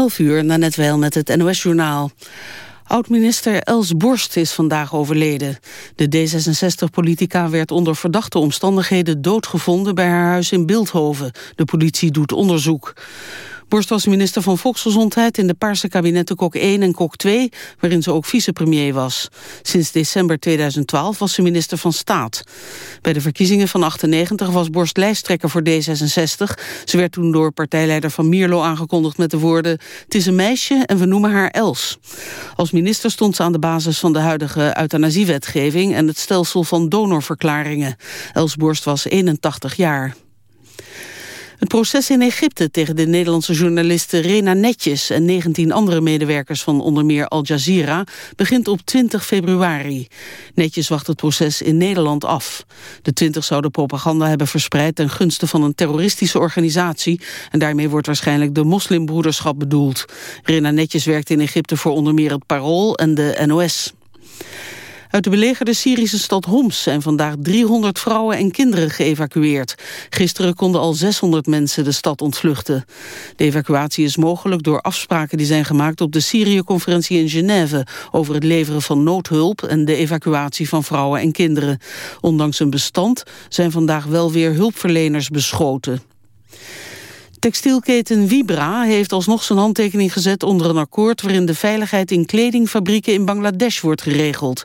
11 uur, net wel met het NOS-journaal. Oud-minister Els Borst is vandaag overleden. De D66-politica werd onder verdachte omstandigheden doodgevonden bij haar huis in Beeldhoven. De politie doet onderzoek. Borst was minister van Volksgezondheid in de Paarse kabinetten Kok 1 en Kok 2, waarin ze ook vicepremier was. Sinds december 2012 was ze minister van Staat. Bij de verkiezingen van 98 was Borst lijsttrekker voor D66. Ze werd toen door partijleider Van Mierlo aangekondigd met de woorden... het is een meisje en we noemen haar Els. Als minister stond ze aan de basis van de huidige euthanasiewetgeving... en het stelsel van donorverklaringen. Els Borst was 81 jaar. Het proces in Egypte tegen de Nederlandse journaliste Rena Netjes... en 19 andere medewerkers van onder meer Al Jazeera... begint op 20 februari. Netjes wacht het proces in Nederland af. De 20 zouden propaganda hebben verspreid... ten gunste van een terroristische organisatie... en daarmee wordt waarschijnlijk de moslimbroederschap bedoeld. Rena Netjes werkt in Egypte voor onder meer het Parool en de NOS. Uit de belegerde Syrische stad Homs zijn vandaag 300 vrouwen en kinderen geëvacueerd. Gisteren konden al 600 mensen de stad ontvluchten. De evacuatie is mogelijk door afspraken die zijn gemaakt op de Syrië-conferentie in Genève over het leveren van noodhulp en de evacuatie van vrouwen en kinderen. Ondanks een bestand zijn vandaag wel weer hulpverleners beschoten. Textielketen Vibra heeft alsnog zijn handtekening gezet onder een akkoord waarin de veiligheid in kledingfabrieken in Bangladesh wordt geregeld.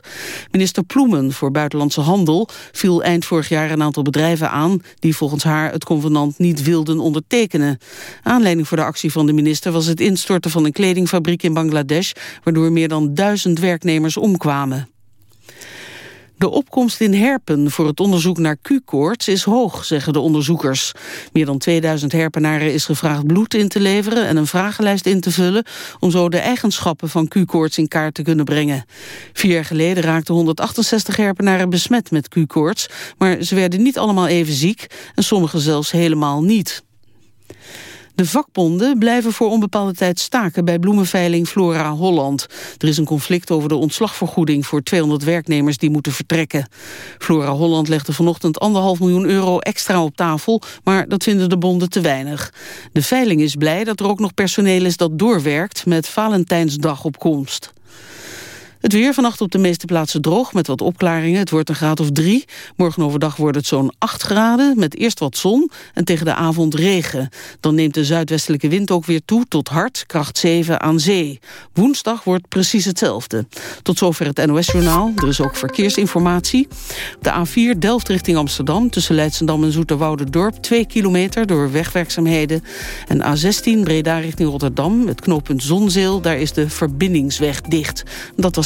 Minister Ploemen voor Buitenlandse Handel viel eind vorig jaar een aantal bedrijven aan die volgens haar het convenant niet wilden ondertekenen. Aanleiding voor de actie van de minister was het instorten van een kledingfabriek in Bangladesh waardoor meer dan duizend werknemers omkwamen. De opkomst in herpen voor het onderzoek naar Q-koorts is hoog, zeggen de onderzoekers. Meer dan 2000 herpenaren is gevraagd bloed in te leveren en een vragenlijst in te vullen om zo de eigenschappen van Q-koorts in kaart te kunnen brengen. Vier jaar geleden raakten 168 herpenaren besmet met Q-koorts, maar ze werden niet allemaal even ziek en sommigen zelfs helemaal niet. De vakbonden blijven voor onbepaalde tijd staken bij bloemenveiling Flora Holland. Er is een conflict over de ontslagvergoeding voor 200 werknemers die moeten vertrekken. Flora Holland legde vanochtend anderhalf miljoen euro extra op tafel, maar dat vinden de bonden te weinig. De veiling is blij dat er ook nog personeel is dat doorwerkt met Valentijnsdag op komst. Het weer vannacht op de meeste plaatsen droog met wat opklaringen. Het wordt een graad of drie. Morgen overdag wordt het zo'n 8 graden met eerst wat zon en tegen de avond regen. Dan neemt de zuidwestelijke wind ook weer toe tot hard, kracht 7 aan zee. Woensdag wordt precies hetzelfde. Tot zover het NOS-journaal. Er is ook verkeersinformatie. De A4 Delft richting Amsterdam tussen Leidsendam en Dorp 2 kilometer door wegwerkzaamheden. En A16 Breda richting Rotterdam, het knooppunt Zonzeel. Daar is de verbindingsweg dicht. Dat was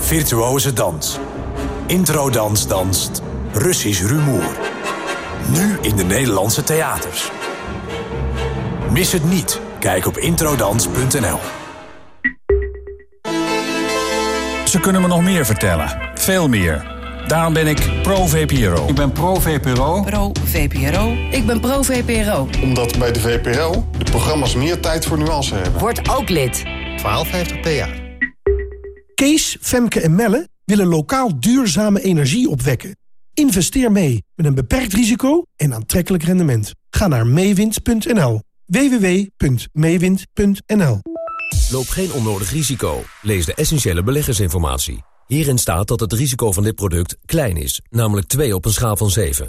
Virtuoze dans. Introdans danst Russisch rumoer. Nu in de Nederlandse theaters. Mis het niet. Kijk op introdans.nl. Ze kunnen me nog meer vertellen. Veel meer. Daarom ben ik pro-VPRO. Ik ben pro-VPRO. Pro-VPRO. Ik ben pro-VPRO. Omdat bij de VPRO de programma's meer tijd voor nuance hebben. Word ook lid. 1250 per jaar. Kees, Femke en Melle willen lokaal duurzame energie opwekken. Investeer mee met een beperkt risico en aantrekkelijk rendement. Ga naar meewind.nl. www.meewind.nl Loop geen onnodig risico. Lees de essentiële beleggersinformatie. Hierin staat dat het risico van dit product klein is, namelijk 2 op een schaal van 7.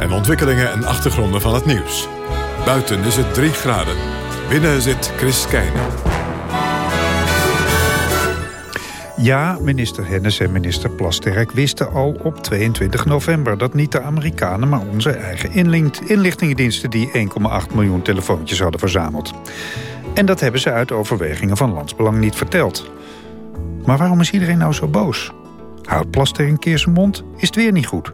En ontwikkelingen en achtergronden van het nieuws. Buiten is het 3 graden. Binnen zit Chris Keijnen. Ja, minister Hennis en minister Plasterk wisten al op 22 november... dat niet de Amerikanen, maar onze eigen inlichtingendiensten... die 1,8 miljoen telefoontjes hadden verzameld. En dat hebben ze uit overwegingen van Landsbelang niet verteld. Maar waarom is iedereen nou zo boos? Houdt Plaster een keer zijn mond, is het weer niet goed.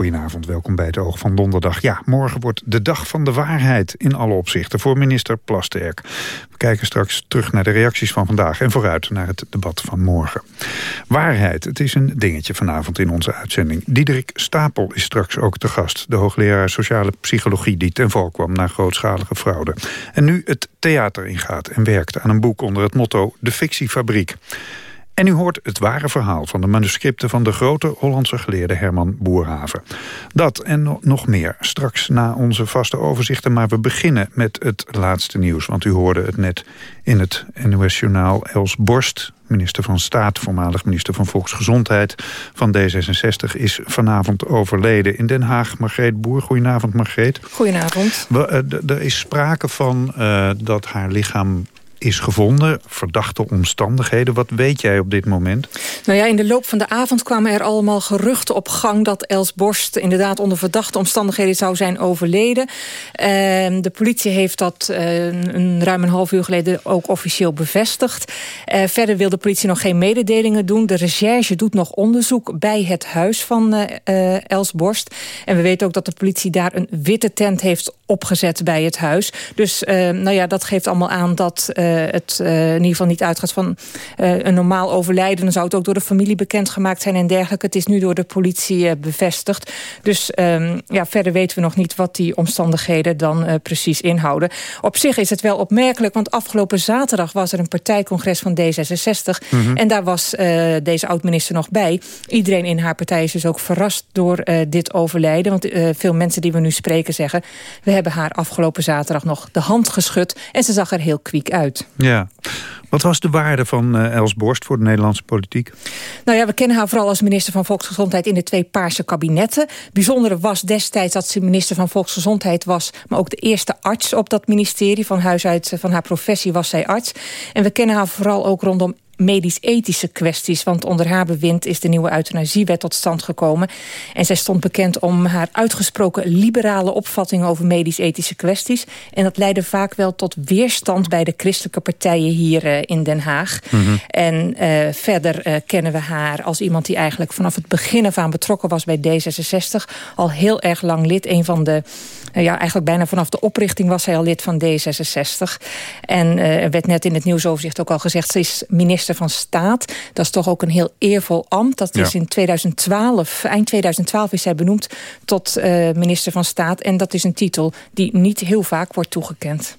Goedenavond, welkom bij het Oog van Donderdag. Ja, morgen wordt de dag van de waarheid in alle opzichten voor minister Plasterk. We kijken straks terug naar de reacties van vandaag en vooruit naar het debat van morgen. Waarheid, het is een dingetje vanavond in onze uitzending. Diederik Stapel is straks ook te gast. De hoogleraar sociale psychologie die ten val kwam na grootschalige fraude. En nu het theater ingaat en werkt aan een boek onder het motto De Fictiefabriek. En u hoort het ware verhaal van de manuscripten van de grote Hollandse geleerde Herman Boerhaven. Dat en nog meer straks na onze vaste overzichten. Maar we beginnen met het laatste nieuws. Want u hoorde het net in het NOS Journaal Els Borst, minister van Staat, voormalig minister van Volksgezondheid van D66, is vanavond overleden in Den Haag. Margreet Boer, goedenavond Margreet. Goedenavond. Eh, er is sprake van uh, dat haar lichaam is gevonden. Verdachte omstandigheden. Wat weet jij op dit moment? Nou ja, in de loop van de avond kwamen er allemaal geruchten op gang... dat Els Borst inderdaad onder verdachte omstandigheden zou zijn overleden. Ehm, de politie heeft dat uh, een, ruim een half uur geleden ook officieel bevestigd. Uh, verder wil de politie nog geen mededelingen doen. De recherche doet nog onderzoek bij het huis van uh, Els Borst. En we weten ook dat de politie daar een witte tent heeft opgezet bij het huis. Dus nou ja, dat geeft allemaal aan dat het in ieder geval niet uitgaat van een normaal overlijden. Dan zou het ook door de familie bekendgemaakt zijn en dergelijke. Het is nu door de politie bevestigd. Dus um, ja, verder weten we nog niet wat die omstandigheden dan precies inhouden. Op zich is het wel opmerkelijk, want afgelopen zaterdag was er een partijcongres van D66. Mm -hmm. En daar was deze oud-minister nog bij. Iedereen in haar partij is dus ook verrast door uh, dit overlijden. Want veel mensen die we nu spreken zeggen... we hebben haar afgelopen zaterdag nog de hand geschud... en ze zag er heel kwiek uit. Ja. Wat was de waarde van uh, Els Borst voor de Nederlandse politiek? Nou ja, we kennen haar vooral als minister van Volksgezondheid... in de twee Paarse kabinetten. Bijzondere was destijds dat ze minister van Volksgezondheid was... maar ook de eerste arts op dat ministerie. Van huis uit van haar professie was zij arts. En we kennen haar vooral ook rondom medisch-ethische kwesties. Want onder haar bewind is de nieuwe euthanasiewet tot stand gekomen. En zij stond bekend om haar uitgesproken liberale opvattingen over medisch-ethische kwesties. En dat leidde vaak wel tot weerstand bij de christelijke partijen hier uh, in Den Haag. Mm -hmm. En uh, verder uh, kennen we haar als iemand die eigenlijk vanaf het begin af aan betrokken was bij D66. Al heel erg lang lid, een van de ja, eigenlijk bijna vanaf de oprichting was zij al lid van D66. En uh, er werd net in het nieuwsoverzicht ook al gezegd... ze is minister van Staat. Dat is toch ook een heel eervol ambt. Dat is ja. in 2012, eind 2012 is zij benoemd tot uh, minister van Staat. En dat is een titel die niet heel vaak wordt toegekend.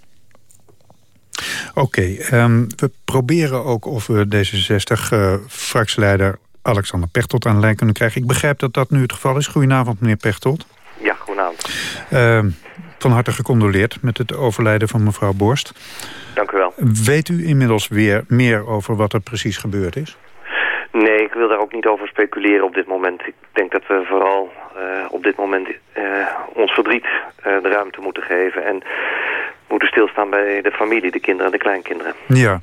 Oké, okay, um, we proberen ook of we D66-fractieleider uh, Alexander Pechtold aan de lijn kunnen krijgen. Ik begrijp dat dat nu het geval is. Goedenavond, meneer Pechtold. Uh, van harte gecondoleerd met het overlijden van mevrouw Borst. Dank u wel. Weet u inmiddels weer meer over wat er precies gebeurd is? Nee, ik wil daar ook niet over speculeren op dit moment. Ik denk dat we vooral uh, op dit moment uh, ons verdriet uh, de ruimte moeten geven... en moeten stilstaan bij de familie, de kinderen en de kleinkinderen. Ja,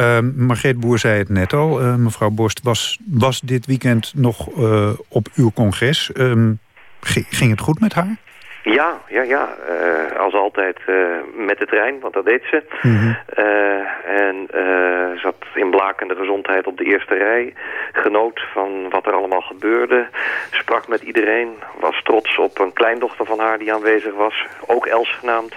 uh, Margreet Boer zei het net al. Uh, mevrouw Borst was, was dit weekend nog uh, op uw congres. Um, ging het goed met haar? Ja, ja, ja. Uh, als altijd uh, met de trein, want dat deed ze. Mm -hmm. uh, en zat in blakende gezondheid op de eerste rij. Genoot van wat er allemaal gebeurde. Sprak met iedereen. Was trots op een kleindochter van haar die aanwezig was. Ook Els genaamd.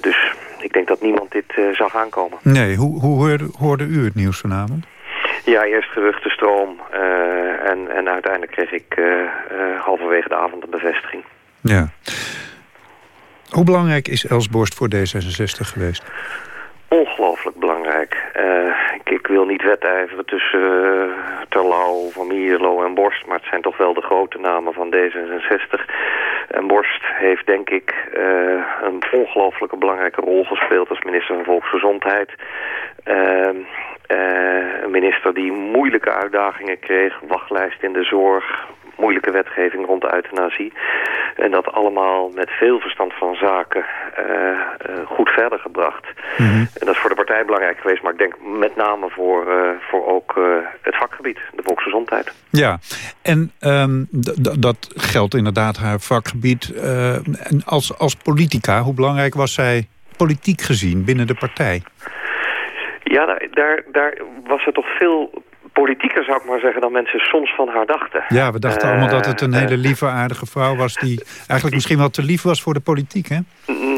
dus ik denk dat niemand dit zag aankomen. Nee, hoe, hoe hoorde, hoorde u het nieuws vanavond? Ja, eerst geruchtenstroom. en, en uiteindelijk kreeg ik halverwege de avond een bevestiging. Ja. Hoe belangrijk is Els Borst voor D66 geweest? Ongelooflijk belangrijk. Uh, ik, ik, wil niet wedijveren tussen uh, Terlouw, Van Mierlo en Borst... maar het zijn toch wel de grote namen van D66. En Borst heeft denk ik uh, een ongelooflijke belangrijke rol gespeeld... als minister van Volksgezondheid. Een minister die moeilijke uitdagingen kreeg. Wachtlijst in de zorg, moeilijke wetgeving rond de euthanasie. En dat allemaal met veel verstand van zaken uh, uh, goed verder gebracht. Mhm. En dat is voor de partij belangrijk geweest, maar ik denk met name voor, uh, voor ook het vakgebied, de volksgezondheid. Ja, en um, dat geldt inderdaad haar vakgebied. en als, als politica, hoe belangrijk was zij politiek gezien binnen de partij? Ja, daar, daar, daar was er toch veel politieker, zou ik maar zeggen, dan mensen soms van haar dachten. Ja, we dachten allemaal dat het een hele lieve, aardige vrouw was... die eigenlijk misschien wel te lief was voor de politiek, hè?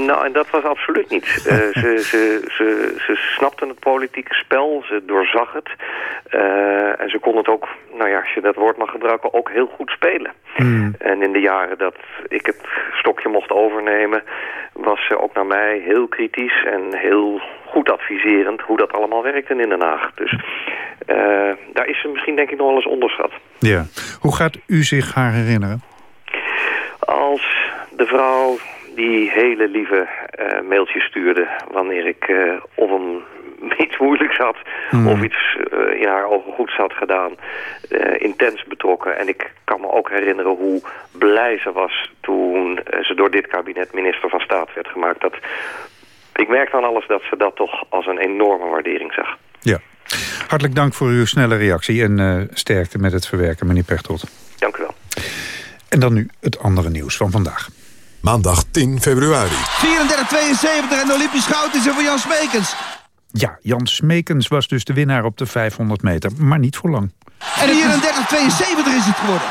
Nou, en dat was absoluut niet. uh, ze, ze, ze, ze snapten het politieke spel, ze doorzag het. Uh, en ze kon het ook, nou ja, als je dat woord mag gebruiken, ook heel goed spelen. Hmm. En in de jaren dat ik het stokje mocht overnemen... was ze ook naar mij heel kritisch en heel goed adviserend... hoe dat allemaal werkte in Den Haag. Dus uh, daar is ze misschien denk ik nog wel eens onderschat. Ja. Hoe gaat u zich haar herinneren? Als de vrouw die hele lieve uh, mailtjes stuurde... wanneer ik uh, of een iets moeilijks had... Hmm. of iets uh, in haar ogen goeds had gedaan, intens betrokken. En ik kan me ook herinneren hoe blij ze was... toen ze door dit kabinet minister van Staat werd gemaakt. Dat, ik merkte aan alles dat ze dat toch als een enorme waardering zag. Ja. Hartelijk dank voor uw snelle reactie en sterkte met het verwerken, meneer Pechtold. Dank u wel. En dan nu het andere nieuws van vandaag. Maandag 10 februari. 34-72 en de Olympisch goud is er voor Jan Smekens. Ja, Jan Smekens was dus de winnaar op de 500 meter, maar niet voor lang. 34-72 is het geworden.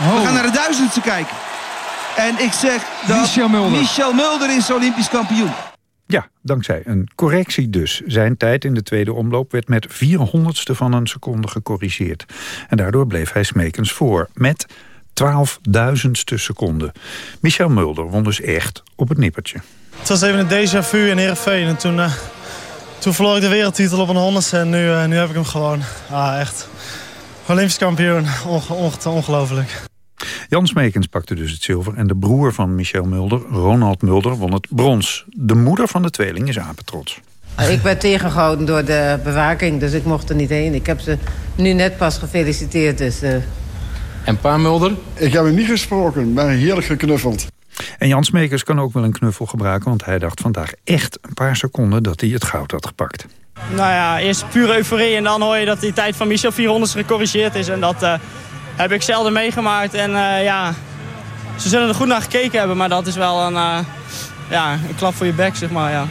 Oh. We gaan naar de duizendste kijken. En ik zeg dat Michel Mulder, Michel Mulder is Olympisch kampioen. Ja, dankzij een correctie dus. Zijn tijd in de tweede omloop werd met 400ste van een seconde gecorrigeerd. En daardoor bleef hij Smekens voor. Met 12.000ste seconde. Michel Mulder won dus echt op het nippertje. Het was even een déjà vu in Heerenveen. En toen, uh, toen verloor ik de wereldtitel op een honderdste. En nu, uh, nu heb ik hem gewoon. Ah, echt. Olympisch kampioen. ongelooflijk. Jan Smekens pakte dus het zilver en de broer van Michel Mulder, Ronald Mulder, won het brons. De moeder van de tweeling is apetrots. Ik werd tegengehouden door de bewaking, dus ik mocht er niet heen. Ik heb ze nu net pas gefeliciteerd, dus... Uh... En pa Mulder? Ik heb hem niet gesproken, maar heerlijk geknuffeld. En Jan Smekers kan ook wel een knuffel gebruiken... want hij dacht vandaag echt een paar seconden dat hij het goud had gepakt. Nou ja, eerst pure euforie en dan hoor je dat die tijd van Michel 400 gecorrigeerd is. En dat uh, heb ik zelden meegemaakt. En uh, ja, ze zullen er goed naar gekeken hebben, maar dat is wel een, uh, ja, een klap voor je bek, zeg maar, ja.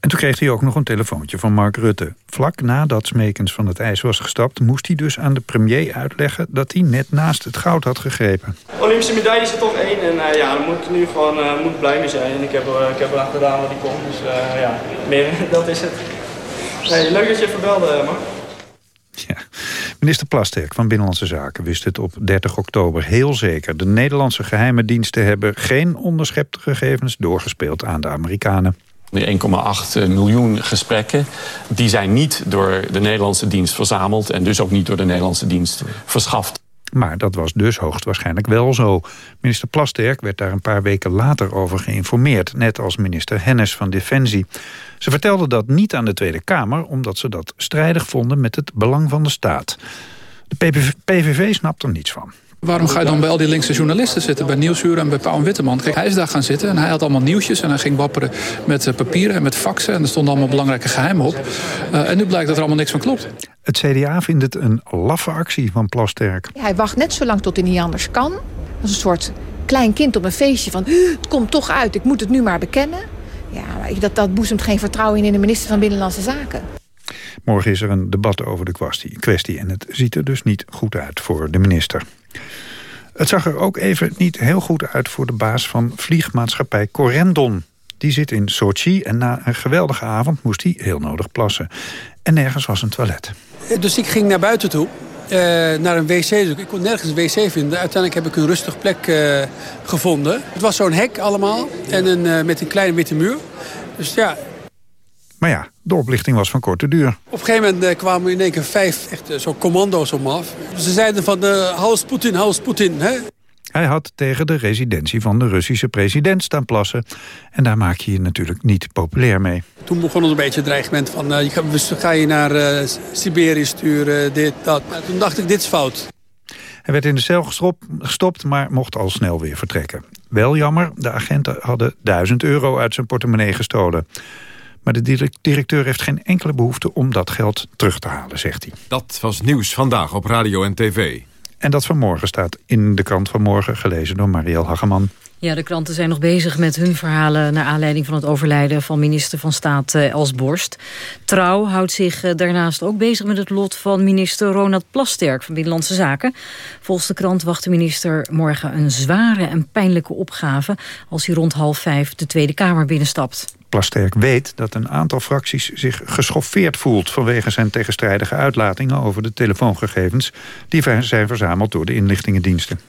En toen kreeg hij ook nog een telefoontje van Mark Rutte. Vlak nadat Smekens van het ijs was gestapt... moest hij dus aan de premier uitleggen dat hij net naast het goud had gegrepen. Olympische medaille is er toch één. En uh, ja, daar moet ik nu gewoon uh, moet blij mee zijn. En ik heb, uh, ik heb eraan gedaan wat ik kon. Dus ja, meer, dat is het. Nee, leuk dat je even belde, Mark. Minister Plasterk van Binnenlandse Zaken wist het op 30 oktober heel zeker. De Nederlandse geheime diensten hebben geen onderschepte gegevens doorgespeeld aan de Amerikanen. De 1,8 miljoen gesprekken, die zijn niet door de Nederlandse dienst verzameld... en dus ook niet door de Nederlandse dienst verschaft. Maar dat was dus hoogstwaarschijnlijk wel zo. Minister Plasterk werd daar een paar weken later over geïnformeerd... net als minister Hennis van Defensie. Ze vertelde dat niet aan de Tweede Kamer... omdat ze dat strijdig vonden met het belang van de staat. De PVV snapt er niets van. Waarom ga je dan bij al die linkse journalisten zitten? Bij Nieuwsuur en bij Pauw en Witteman. Kijk, hij is daar gaan zitten en hij had allemaal nieuwtjes... en hij ging wapperen met eh, papieren en met faxen... en er stonden allemaal belangrijke geheimen op. Uh, en nu blijkt dat er allemaal niks van klopt. Het CDA vindt het een laffe actie van Plasterk. Hij wacht net zo lang tot hij niet anders kan. Als een soort klein kind op een feestje van... het komt toch uit, ik moet het nu maar bekennen. Ja, dat, dat boezemt geen vertrouwen in in de minister van Binnenlandse Zaken. Morgen is er een debat over de kwestie, en het ziet er dus niet goed uit voor de minister. Het zag er ook even niet heel goed uit voor de baas van vliegmaatschappij Corendon. Die zit in Sochi en na een geweldige avond moest hij heel nodig plassen. En nergens was een toilet. Dus ik ging naar buiten toe, uh, naar een wc. Ik kon nergens een wc vinden. Uiteindelijk heb ik een rustig plek uh, gevonden. Het was zo'n hek allemaal en een, uh, met een kleine witte muur. Dus ja, maar ja, de oplichting was van korte duur. Op een gegeven moment kwamen in één keer vijf echt, zo commando's om af. Ze zeiden van, uh, Poetin, hou Poetin. Hè? Hij had tegen de residentie van de Russische president staan plassen. En daar maak je je natuurlijk niet populair mee. Toen begon ons een beetje het dreigement van... Uh, ga je naar uh, Siberië sturen, dit, dat. toen dacht ik, dit is fout. Hij werd in de cel gestopt, maar mocht al snel weer vertrekken. Wel jammer, de agenten hadden 1000 euro uit zijn portemonnee gestolen. Maar de directeur heeft geen enkele behoefte om dat geld terug te halen, zegt hij. Dat was nieuws vandaag op radio en tv. En dat vanmorgen staat in de krant van morgen, gelezen door Marielle Hageman. Ja, de kranten zijn nog bezig met hun verhalen... naar aanleiding van het overlijden van minister van Staat uh, Els Borst. Trouw houdt zich uh, daarnaast ook bezig met het lot van minister Ronald Plasterk... van Binnenlandse Zaken. Volgens de krant wacht de minister morgen een zware en pijnlijke opgave... als hij rond half vijf de Tweede Kamer binnenstapt. Plasterk weet dat een aantal fracties zich geschoffeerd voelt... vanwege zijn tegenstrijdige uitlatingen over de telefoongegevens... die zijn verzameld door de inlichtingendiensten.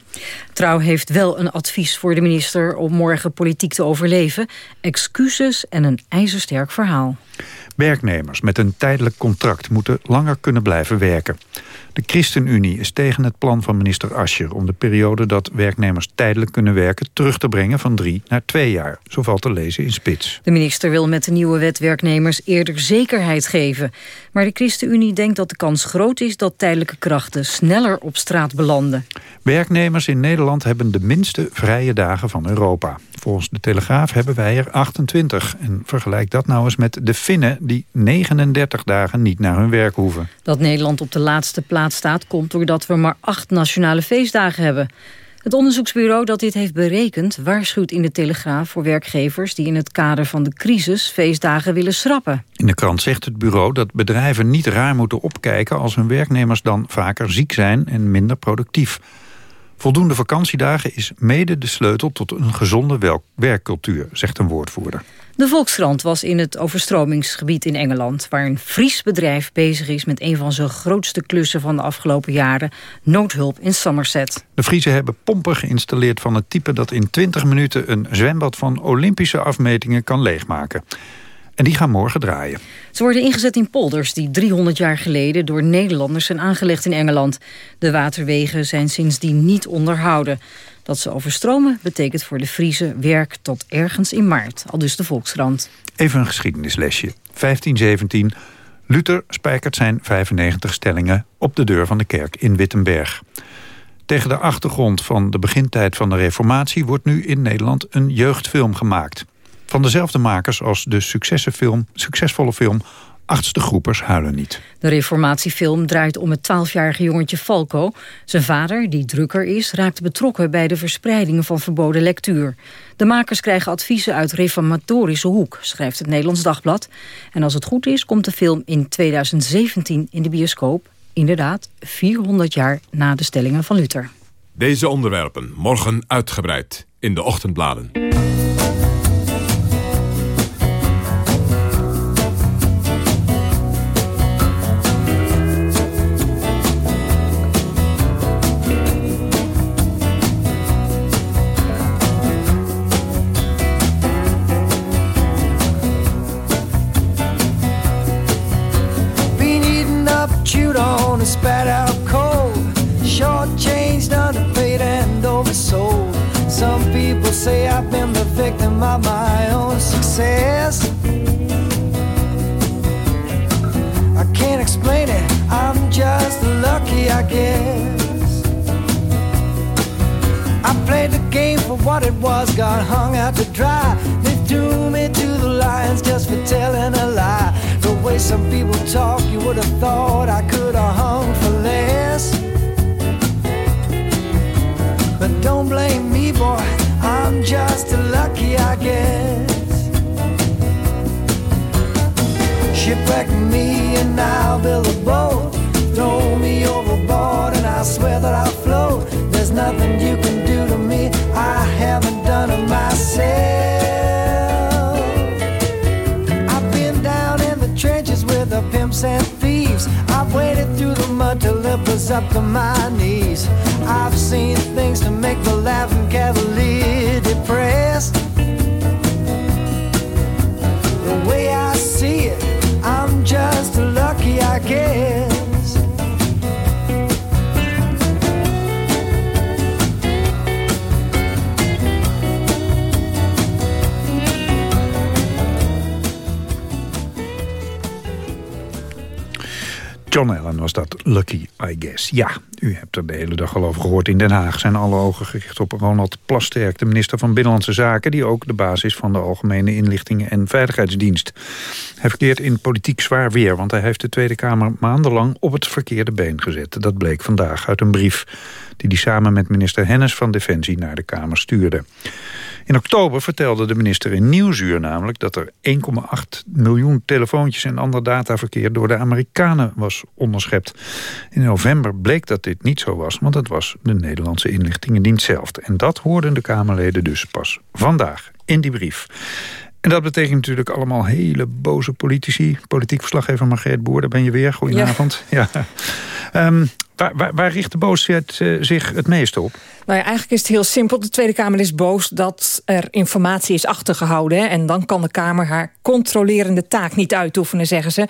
Trouw heeft wel een advies voor de minister om morgen politiek te overleven. Excuses en een ijzersterk verhaal. Werknemers met een tijdelijk contract moeten langer kunnen blijven werken. De ChristenUnie is tegen het plan van minister Ascher... om de periode dat werknemers tijdelijk kunnen werken... terug te brengen van drie naar twee jaar. Zo valt te lezen in Spits. De minister wil met de nieuwe wet werknemers eerder zekerheid geven. Maar de ChristenUnie denkt dat de kans groot is... dat tijdelijke krachten sneller op straat belanden. Werknemers in Nederland hebben de minste vrije dagen van Europa. Volgens de Telegraaf hebben wij er 28. En vergelijk dat nou eens met de Finnen... die 39 dagen niet naar hun werk hoeven. Dat Nederland op de laatste plaats staat... komt doordat we maar acht nationale feestdagen hebben. Het onderzoeksbureau dat dit heeft berekend... waarschuwt in de Telegraaf voor werkgevers... die in het kader van de crisis feestdagen willen schrappen. In de krant zegt het bureau dat bedrijven niet raar moeten opkijken... als hun werknemers dan vaker ziek zijn en minder productief. Voldoende vakantiedagen is mede de sleutel tot een gezonde werkcultuur, zegt een woordvoerder. De Volkskrant was in het overstromingsgebied in Engeland... waar een Fries bedrijf bezig is met een van zijn grootste klussen van de afgelopen jaren... noodhulp in Somerset. De Friese hebben pompen geïnstalleerd van het type... dat in 20 minuten een zwembad van Olympische afmetingen kan leegmaken. En die gaan morgen draaien. Ze worden ingezet in polders die 300 jaar geleden door Nederlanders zijn aangelegd in Engeland. De waterwegen zijn sindsdien niet onderhouden. Dat ze overstromen betekent voor de Friese werk tot ergens in maart. Al dus de Volkskrant. Even een geschiedenislesje. 1517. Luther spijkert zijn 95 stellingen op de deur van de kerk in Wittenberg. Tegen de achtergrond van de begintijd van de reformatie... wordt nu in Nederland een jeugdfilm gemaakt. Van dezelfde makers als de succesvolle film Achtste groepers huilen niet. De reformatiefilm draait om het 12-jarige jongetje Falco. Zijn vader, die drukker is, raakte betrokken bij de verspreiding van verboden lectuur. De makers krijgen adviezen uit reformatorische hoek, schrijft het Nederlands Dagblad. En als het goed is, komt de film in 2017 in de bioscoop. Inderdaad, 400 jaar na de stellingen van Luther. Deze onderwerpen morgen uitgebreid in de ochtendbladen. Explain it, I'm just lucky, I guess. I played the game for what it was, got hung out to dry. They threw me to the lions just for telling a lie. The way some people talk, you would have thought I could have hung for less. But don't blame me, boy, I'm just lucky, I guess. Shipwreck me and I'll build a boat. Throw me overboard and I swear that I'll float. There's nothing you can do to me I haven't done to myself. I've been down in the trenches with the pimps and thieves. I've waded through the mud till it was up to my knees. I've seen things to make the laughing cavalier depressed. The way I see it, just lucky, I guess. John Allen was dat, Lucky, I guess. Ja, u hebt er de hele dag al over gehoord. In Den Haag zijn alle ogen gericht op Ronald Plasterk... de minister van Binnenlandse Zaken... die ook de basis is van de Algemene Inlichtingen en Veiligheidsdienst. Hij verkeert in politiek zwaar weer... want hij heeft de Tweede Kamer maandenlang op het verkeerde been gezet. Dat bleek vandaag uit een brief die hij samen met minister Hennis van Defensie naar de Kamer stuurde. In oktober vertelde de minister in Nieuwsuur namelijk... dat er 1,8 miljoen telefoontjes en ander dataverkeer... door de Amerikanen was onderschept. In november bleek dat dit niet zo was... want het was de Nederlandse inlichtingendienst zelf. En dat hoorden de Kamerleden dus pas vandaag in die brief. En dat betekent natuurlijk allemaal hele boze politici. Politiek verslaggever Margreet Boer, daar ben je weer. Goedenavond. Ja. ja. Ehm, waar, waar, richt de boosheid uh, zich het meest op? Nou ja, eigenlijk is het heel simpel. De Tweede Kamer is boos dat er informatie is achtergehouden. En dan kan de Kamer haar controlerende taak niet uitoefenen, zeggen ze.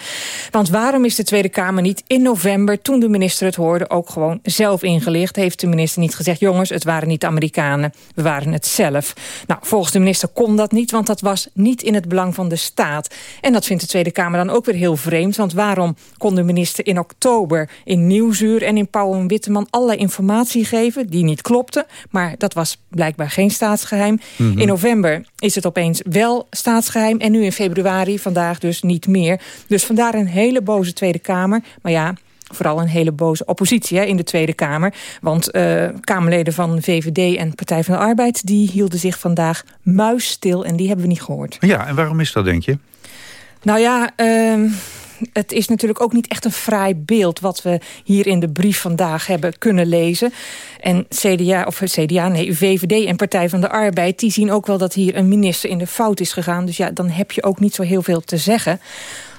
Want waarom is de Tweede Kamer niet in november... toen de minister het hoorde, ook gewoon zelf ingelicht? Heeft de minister niet gezegd... jongens, het waren niet de Amerikanen, we waren het zelf. Nou, volgens de minister kon dat niet... want dat was niet in het belang van de staat. En dat vindt de Tweede Kamer dan ook weer heel vreemd. Want waarom kon de minister in oktober in Nieuwsuur... en in Pauw en Witteman allerlei informatie geven die niet klopt? Maar dat was blijkbaar geen staatsgeheim. Mhm. In november is het opeens wel staatsgeheim. En nu in februari, vandaag dus niet meer. Dus vandaar een hele boze Tweede Kamer. Maar ja, vooral een hele boze oppositie hè, in de Tweede Kamer. Want uh, Kamerleden van VVD en Partij van de Arbeid... die hielden zich vandaag muisstil en die hebben we niet gehoord. Ja, en waarom is dat, denk je? Nou ja, uh, het is natuurlijk ook niet echt een fraai beeld... wat we hier in de brief vandaag hebben kunnen lezen. En CDA, of CDA, nee, VVD en Partij van de Arbeid... die zien ook wel dat hier een minister in de fout is gegaan. Dus ja, dan heb je ook niet zo heel veel te zeggen.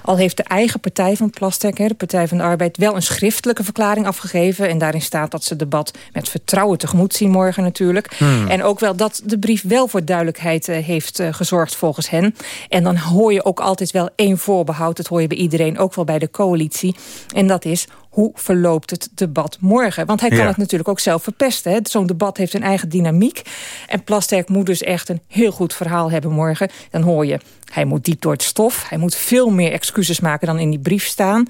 Al heeft de eigen partij van Plasterk, de Partij van de Arbeid... wel een schriftelijke verklaring afgegeven. En daarin staat dat ze het debat met vertrouwen tegemoet zien morgen natuurlijk. Hmm. En ook wel dat de brief wel voor duidelijkheid eh, heeft uh, gezorgd volgens hen. En dan hoor je ook altijd wel één voorbehoud. Dat hoor je bij iedereen, ook wel bij de coalitie. En dat is hoe verloopt het debat morgen? Want hij kan het natuurlijk ook zelf verpesten. Zo'n debat heeft een eigen dynamiek. En Plasterk moet dus echt een heel goed verhaal hebben morgen. Dan hoor je, hij moet diep door het stof. Hij moet veel meer excuses maken dan in die brief staan.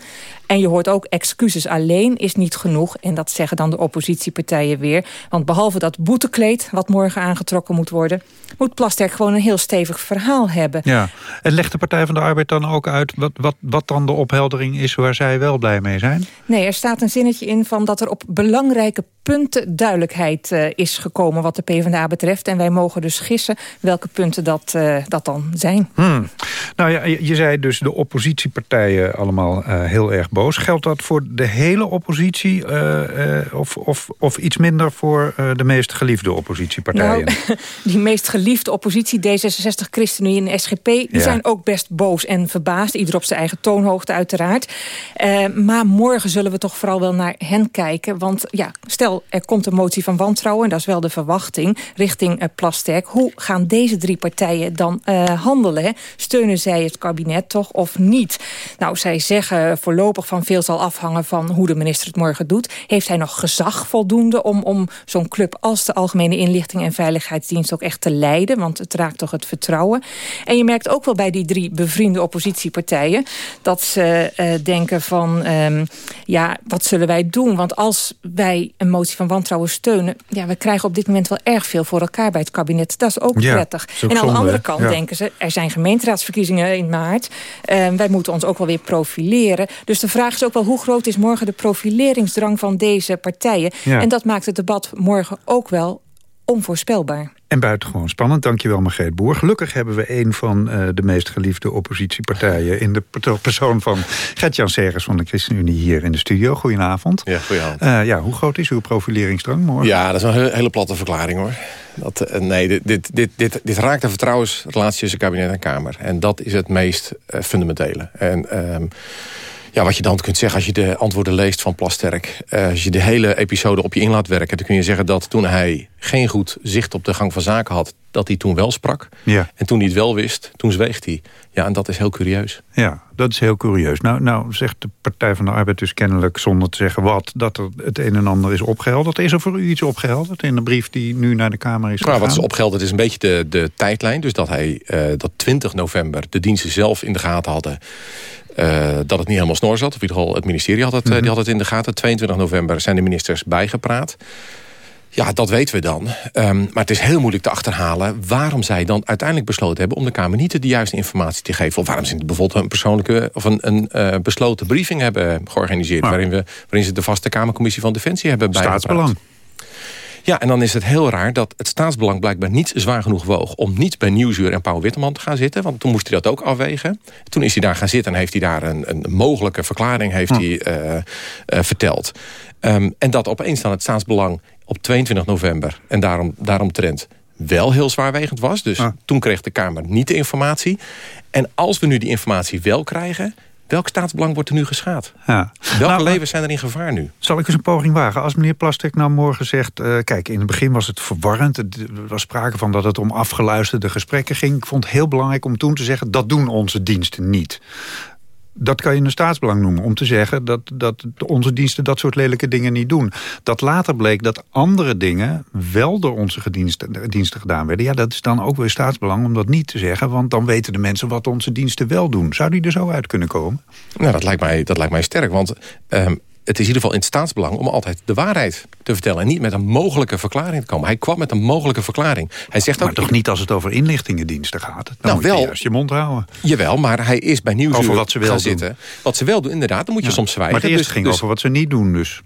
En je hoort ook, excuses alleen is niet genoeg. En dat zeggen dan de oppositiepartijen weer. Want behalve dat boetekleed, wat morgen aangetrokken moet worden... moet Plasterk gewoon een heel stevig verhaal hebben. Ja. En legt de Partij van de Arbeid dan ook uit... wat, wat, wat dan de opheldering is waar zij wel blij mee zijn? Nee, er staat een zinnetje in van dat er op belangrijke punten duidelijkheid uh, is gekomen wat de PvdA betreft. En wij mogen dus gissen welke punten dat, uh, dat dan zijn. Hmm. Nou ja, je, je, zei dus de oppositiepartijen allemaal uh, heel erg boos. Geldt dat voor de hele oppositie of, of, of iets minder voor de meest geliefde oppositiepartijen? Nou, die meest geliefde oppositie, D66, ChristenUnie en SGP... die ja. zijn ook best boos en verbaasd. Ieder op zijn eigen toonhoogte uiteraard. maar morgen zullen we toch vooral wel naar hen kijken. Want ja, stel er komt een motie van wantrouwen... en dat is wel de verwachting, richting uh, Plasterk. Hoe gaan deze drie partijen dan uh, handelen? Steunen zij het kabinet toch of niet? Nou, zij zeggen voorlopig van veel zal afhangen... van hoe de minister het morgen doet. Heeft hij nog gezag voldoende om, om zo'n club... als de Algemene Inlichting en Veiligheidsdienst ook echt te leiden? Want het raakt toch het vertrouwen. En je merkt ook wel bij die drie bevriende oppositiepartijen... dat ze uh, denken van, um, ja, wat zullen wij doen? Want als wij een motie van wantrouwen steunen... ja, we krijgen op dit moment wel erg veel voor elkaar bij het kabinet. Dat is ook ja, prettig. Ook en aan de andere kant ja. denken ze... er zijn gemeenteraadsverkiezingen in maart. Uh, wij moeten ons ook wel weer profileren. Dus de vraag is ook wel hoe groot is morgen de profileringsdrang van deze partijen. Ja. En dat maakt het debat morgen ook wel onvoorspelbaar. En buitengewoon spannend. Dankjewel, Margreet Boer. Gelukkig hebben we een van uh, de meest geliefde oppositiepartijen... in de persoon van Gert-Jan Segers van de ChristenUnie hier in de studio. Goedenavond. Ja, goedenavond. Uh, ja, hoe groot is uw profileringsdrang morgen? Ja, dat is een hele, platte verklaring, hoor. Dat, uh, nee, dit, dit, dit, dit, dit raakt de vertrouwensrelatie tussen kabinet en Kamer. En dat is het meest fundamentele. En... Um, ja, wat je dan kunt zeggen als je de antwoorden leest van Plasterk... Uh, als je de hele episode op je in laat werken... dan kun je zeggen dat toen hij geen goed zicht op de gang van zaken had... dat hij toen wel sprak. Ja. En toen hij het wel wist, toen zweeg hij. Ja, en dat is heel curieus. Ja, dat is heel curieus. Nou, nou zegt de Partij van de Arbeid dus kennelijk zonder te zeggen wat... dat er het een en ander is opgehelderd. Is er voor u iets opgehelderd in de brief die nu naar de Kamer is gegaan? Nou, wat is opgehelderd is een beetje de, de tijdlijn. Dus dat hij uh, dat 20 november de diensten zelf in de gaten hadden... Uh, dat het niet helemaal snor zat. Of in ieder geval het ministerie had het, mm -hmm. die had het in de gaten. 22 november zijn de ministers bijgepraat. Ja, dat weten we dan. Um, maar het is heel moeilijk te achterhalen... waarom zij dan uiteindelijk besloten hebben... om de Kamer niet de juiste informatie te geven. Of waarom ze bijvoorbeeld een persoonlijke... of een, een uh, besloten briefing hebben georganiseerd... Waarin, we, waarin ze de vaste Kamercommissie van Defensie hebben bijgepraat. Staatsbelang. Ja, en dan is het heel raar dat het staatsbelang blijkbaar niet zwaar genoeg woog... om niet bij Nieuwsuur en Pauw Witteman te gaan zitten. Want toen moest hij dat ook afwegen. Toen is hij daar gaan zitten en heeft hij daar een, een mogelijke verklaring heeft hij, uh, uh, verteld. Um, en dat opeens dan het staatsbelang op 22 november en daarom, daaromtrent wel heel zwaarwegend was. Dus ah. toen kreeg de Kamer niet de informatie. En als we nu die informatie wel krijgen... welk staatsbelang wordt er nu geschaad? Ja. Welke nou, levens zijn er in gevaar nu? Zal ik eens een poging wagen? Als meneer Plastek nou morgen zegt... Uh, kijk, in het begin was het verwarrend. Er was sprake van dat het om afgeluisterde gesprekken ging. Ik vond het heel belangrijk om toen te zeggen... dat doen onze diensten niet dat kan je een staatsbelang noemen. Om te zeggen dat, dat onze diensten dat soort lelijke dingen niet doen. Dat later bleek dat andere dingen wel door onze diensten, diensten gedaan werden. Ja, dat is dan ook weer staatsbelang om dat niet te zeggen. Want dan weten de mensen wat onze diensten wel doen. Zou die er zo uit kunnen komen? Nou, dat lijkt mij, dat lijkt mij sterk. Want um, het is in ieder geval in het staatsbelang om altijd de waarheid te vertellen. En niet met een mogelijke verklaring te komen. Hij kwam met een mogelijke verklaring. Hij zegt maar ook, toch niet als het over inlichtingendiensten gaat? Dan nou, moet wel, je juist je mond houden. Jawel, maar hij is bij Nieuwsuur over wat ze wel gaan doen. zitten. Wat ze wel doen, inderdaad, dan moet je ja, soms zwijgen. Maar het eerste dus, ging dus, over wat ze niet doen dus.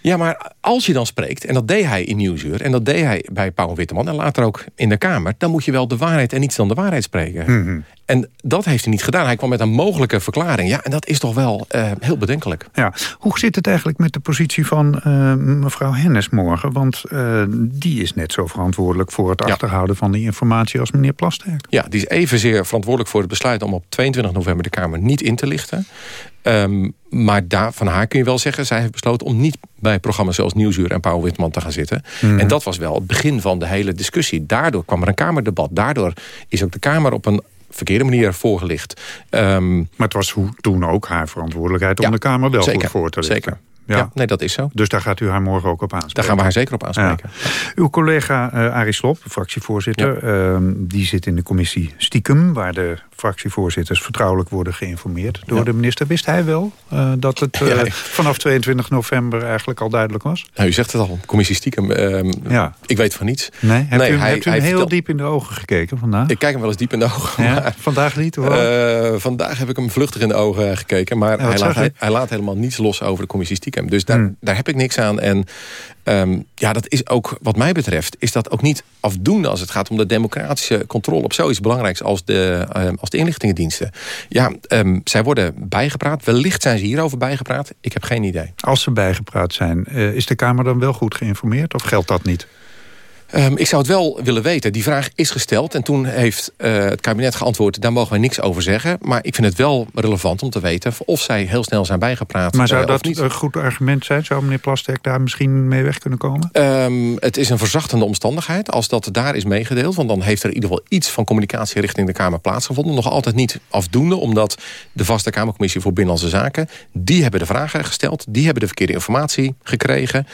Ja, maar als je dan spreekt, en dat deed hij in Nieuwsuur... en dat deed hij bij Paul Witteman en later ook in de Kamer... dan moet je wel de waarheid en niets dan de waarheid spreken. Mm -hmm. En dat heeft hij niet gedaan. Hij kwam met een mogelijke verklaring. Ja, en dat is toch wel uh, heel bedenkelijk. Ja. Hoe zit het eigenlijk met de positie van uh, mevrouw Hennis morgen? Want uh, die is net zo verantwoordelijk voor het ja. achterhouden van die informatie als meneer Plasterk. Ja, die is evenzeer verantwoordelijk voor het besluit om op 22 november de Kamer niet in te lichten. Um, maar daar, van haar kun je wel zeggen... zij heeft besloten om niet bij programma's zoals Nieuwsuur en Paul Witman te gaan zitten. Mm. En dat was wel het begin van de hele discussie. Daardoor kwam er een Kamerdebat. Daardoor is ook de Kamer op een verkeerde manier voorgelicht. Um, maar het was toen ook haar verantwoordelijkheid om de Kamer wel zeker, goed voor te leggen. Zeker. Ja. ja. nee, dat is zo. Dus daar gaat u haar morgen ook op aanspreken? Daar gaan we haar zeker op aanspreken. Ja. Uw collega uh, Arie Slob, fractievoorzitter... Ja. Uh, die zit in de commissie Stiekem... waar de fractievoorzitters vertrouwelijk worden geïnformeerd door de minister. Wist hij wel uh, dat het uh, vanaf 22 november eigenlijk al duidelijk was? Nou, u zegt het al, commissie Stiekem. Um, ja. Ik weet van niets. Nee, hebt nee, u, hij, hebt u hij heel vertel... diep in de ogen gekeken vandaag? Ik kijk hem wel eens diep in de ogen. Maar, vandaag niet? Hoor. Vandaag heb ik hem vluchtig in de ogen gekeken. Maar hij laat, hij, hij, laat helemaal niets los over de commissie Stiekem. Dus daar, hmm. daar heb ik niks aan. En um, ja, dat is ook, wat mij betreft, is dat ook niet afdoende als het gaat om de democratische controle op zoiets belangrijks als de, uh, als de inlichtingendiensten. Ja, um, zij worden bijgepraat. Wellicht zijn ze hierover bijgepraat. Ik heb geen idee. Als ze bijgepraat zijn, uh, is de Kamer dan wel goed geïnformeerd of geldt dat niet? Um, ik zou het wel willen weten. Die vraag is gesteld en toen heeft uh, het kabinet geantwoord... daar mogen wij niks over zeggen. Maar ik vind het wel relevant om te weten... of zij heel snel zijn bijgepraat Maar zou uh, dat niet. een goed argument zijn? Zou meneer Plasterk daar misschien mee weg kunnen komen? Um, het is een verzachtende omstandigheid als dat daar is meegedeeld. Want dan heeft er in ieder geval iets van communicatie... richting de Kamer plaatsgevonden. Nog altijd niet afdoende, omdat de vaste Kamercommissie... voor Binnenlandse Zaken, die hebben de vragen gesteld. Die hebben de verkeerde informatie gekregen.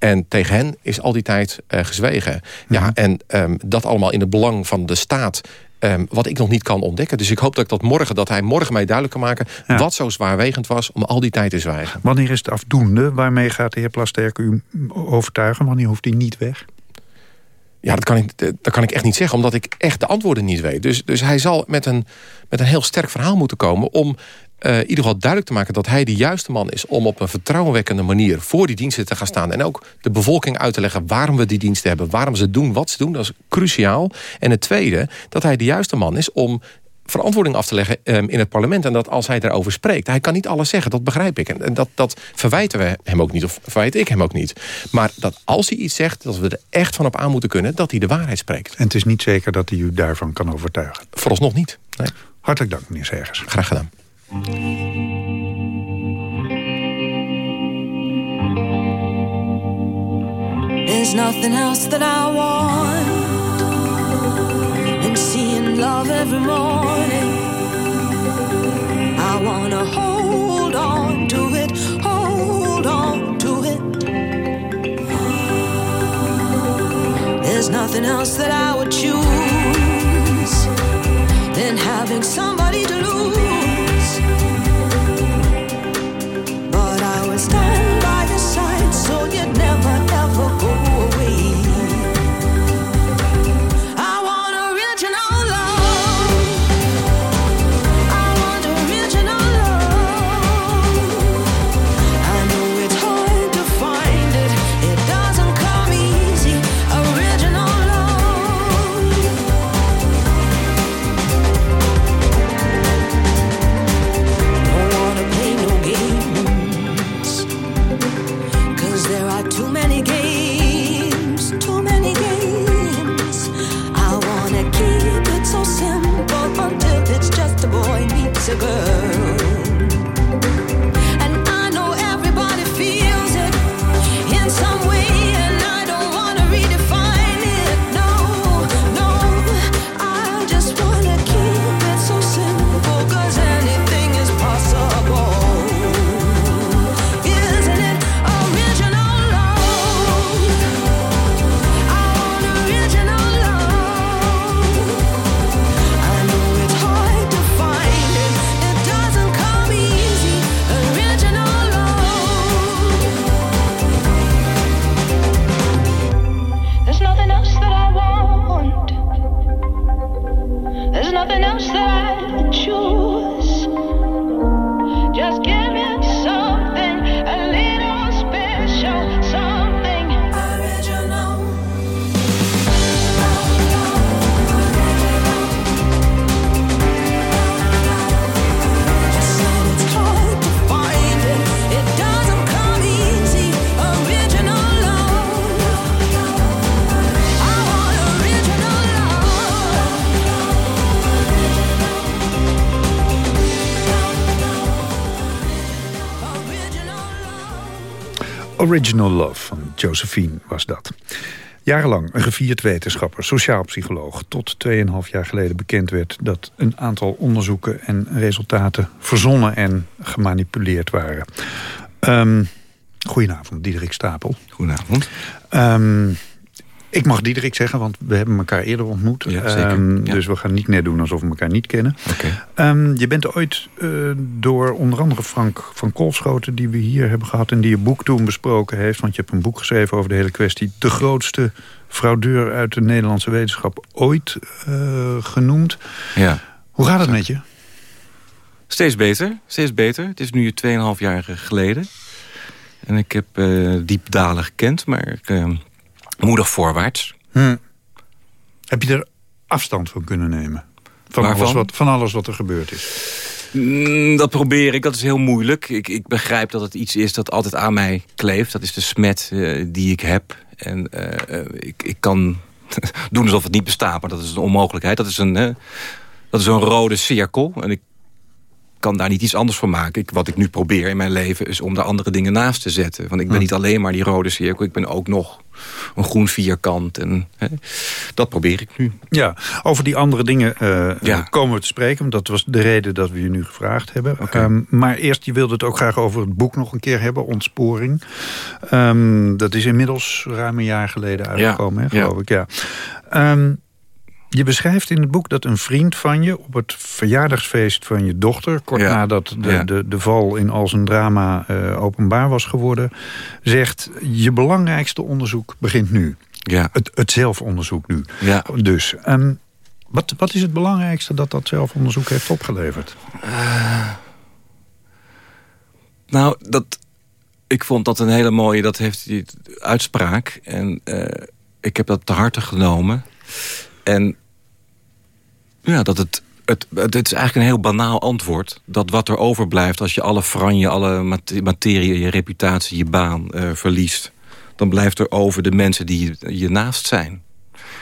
En tegen hen is al die tijd uh, gezwegen. Mm -hmm. Ja, en um, dat allemaal in het belang van de staat... Um, wat ik nog niet kan ontdekken. Dus ik hoop dat ik dat morgen, dat hij morgen mij duidelijk kan maken... Ja. wat zo zwaarwegend was om al die tijd te zwijgen. Wanneer is het afdoende? Waarmee gaat de heer Plasterk u overtuigen? Wanneer hoeft hij niet weg? Ja, dat kan, ik, dat kan ik echt niet zeggen, omdat ik echt de antwoorden niet weet. Dus, dus hij zal met een, met een heel sterk verhaal moeten komen... om uh, in ieder geval duidelijk te maken dat hij de juiste man is... om op een vertrouwenwekkende manier voor die diensten te gaan staan. En ook de bevolking uit te leggen waarom we die diensten hebben. Waarom ze doen wat ze doen, dat is cruciaal. En het tweede, dat hij de juiste man is om verantwoording af te leggen um, in het parlement. En dat als hij daarover spreekt, hij kan niet alles zeggen, dat begrijp ik. En dat, dat verwijten we hem ook niet, of verwijt ik hem ook niet. Maar dat als hij iets zegt, dat we er echt van op aan moeten kunnen... dat hij de waarheid spreekt. En het is niet zeker dat hij u daarvan kan overtuigen? Vooralsnog niet. Nee. Hartelijk dank, meneer Segers. Graag gedaan. There's nothing else that I want than seeing love every morning. I wanna hold on to it, hold on to it. There's nothing else that I would choose than having somebody to lose. stars. Original Love van Josephine was dat. Jarenlang een gevierd wetenschapper, sociaal psycholoog... tot 2,5 jaar geleden bekend werd dat een aantal onderzoeken... en resultaten verzonnen en gemanipuleerd waren. Um, goedenavond, Diederik Stapel. Goedenavond. Um, ik mag Diederik zeggen, want we hebben elkaar eerder ontmoet. Ja, zeker. Um, Ja. Dus we gaan niet net doen alsof we elkaar niet kennen. Um, je bent ooit uh, door onder andere Frank van Kolschoten... die we hier hebben gehad en die je boek toen besproken heeft... want je hebt een boek geschreven over de hele kwestie... de grootste fraudeur uit de Nederlandse wetenschap ooit uh, genoemd. Ja. Hoe gaat het met je? Steeds beter, steeds beter. Het is nu 2,5 jaar geleden. En ik heb uh, diep dalen gekend, maar ik, uh, moedig voorwaarts. Hm. Heb je er afstand van kunnen nemen? Van alles, wat, van alles wat er gebeurd is? Mm, dat probeer ik, dat is heel moeilijk. Ik, ik, begrijp dat het iets is dat altijd aan mij kleeft. Dat is de smet uh, die ik heb. En uh, ik, ik, kan doen alsof het niet bestaat, maar dat is een onmogelijkheid. Dat is een, uh, dat is een rode cirkel. En ik kan daar niet iets anders van maken. Ik, wat ik nu probeer in mijn leven is om daar andere dingen naast te zetten. Want ik ben niet alleen maar die rode cirkel. Ik ben ook nog een groen vierkant. En, hè, dat probeer ik nu. Ja, over die andere dingen uh, ja. komen we te spreken. Want dat was de reden dat we je nu gevraagd hebben. Okay. Um, maar eerst, je wilde het ook graag over het boek nog een keer hebben. Ontsporing. Um, dat is inmiddels ruim een jaar geleden uitgekomen, ja. hè, geloof ja. ik. Ja. Um, je beschrijft in het boek dat een vriend van je... op het verjaardagsfeest van je dochter... kort ja. nadat de, ja. de, de val in al zijn drama uh, openbaar was geworden... zegt, je belangrijkste onderzoek begint nu. Ja. Het, het zelfonderzoek nu. Ja. Dus, um, wat, wat is het belangrijkste dat dat zelfonderzoek heeft opgeleverd? Uh, nou, dat, ik vond dat een hele mooie... dat heeft die uitspraak. En uh, ik heb dat te harte genomen... En ja, dat het, het, het is eigenlijk een heel banaal antwoord. Dat wat er overblijft als je alle franje, alle materie, je reputatie, je baan uh, verliest. Dan blijft er over de mensen die je, je naast zijn.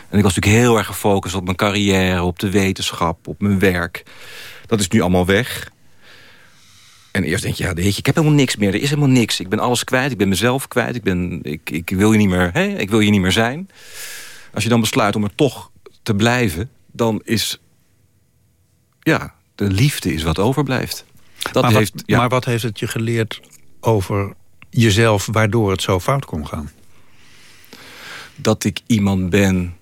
En ik was natuurlijk heel erg gefocust op mijn carrière, op de wetenschap, op mijn werk. Dat is nu allemaal weg. En eerst denk je, ja, weet ik heb helemaal niks meer. Er is helemaal niks. Ik ben alles kwijt, ik ben mezelf kwijt. Ik, ben, ik, ik, wil, je niet meer, hè? ik wil je niet meer zijn. Als je dan besluit om er toch te blijven, dan is ja, de liefde is wat overblijft. Dat maar, heeft, wat, ja. maar wat heeft het je geleerd over jezelf... waardoor het zo fout kon gaan? Dat ik iemand ben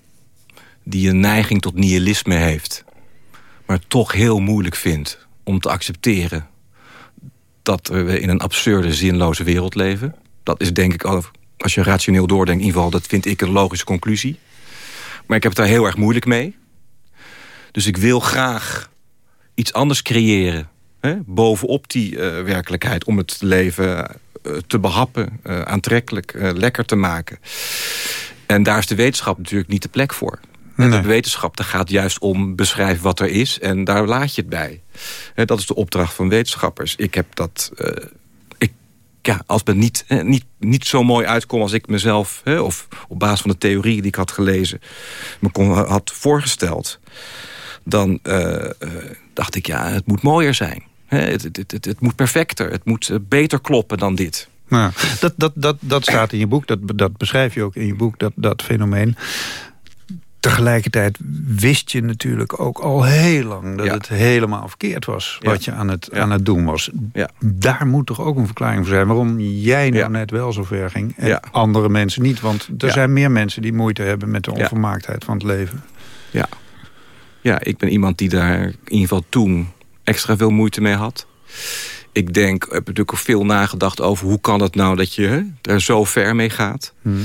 die een neiging tot nihilisme heeft... maar toch heel moeilijk vindt om te accepteren... dat we in een absurde, zinloze wereld leven. Dat is denk ik, als je rationeel doordenkt... in ieder geval, dat vind ik een logische conclusie. Maar ik heb het daar heel erg moeilijk mee. Dus ik wil graag iets anders creëren. Hè, bovenop die uh, werkelijkheid. Om het leven uh, te behappen, uh, aantrekkelijk, lekker te maken. En daar is de wetenschap natuurlijk niet de plek voor. Nee. De wetenschap daar gaat juist om beschrijven wat er is. En daar laat je het bij. Hè, dat is de opdracht van wetenschappers. Ik heb dat... ja, als het niet, niet, niet zo mooi uitkom als ik mezelf... Hè, of op basis van de theorie die ik had gelezen... me kon, had voorgesteld... dan dacht ik, ja, het moet mooier zijn. Het, het, het, het, moet perfecter, het moet beter kloppen dan dit. Nou, dat, dat, dat, dat staat in je boek, dat, dat beschrijf je ook in je boek, dat, dat fenomeen. Tegelijkertijd wist je natuurlijk ook al heel lang... dat ja. het helemaal verkeerd was wat ja. je aan het, ja. aan het doen was. Daar moet toch ook een verklaring voor zijn... waarom jij nou net wel zo ver ging en andere mensen niet. Want er zijn meer mensen die moeite hebben... met de onvermaaktheid van het leven. Ja. ja, ik ben iemand die daar in ieder geval toen extra veel moeite mee had. Ik denk, heb natuurlijk ook veel nagedacht over... hoe kan het nou dat je hè, er zo ver mee gaat... Hmm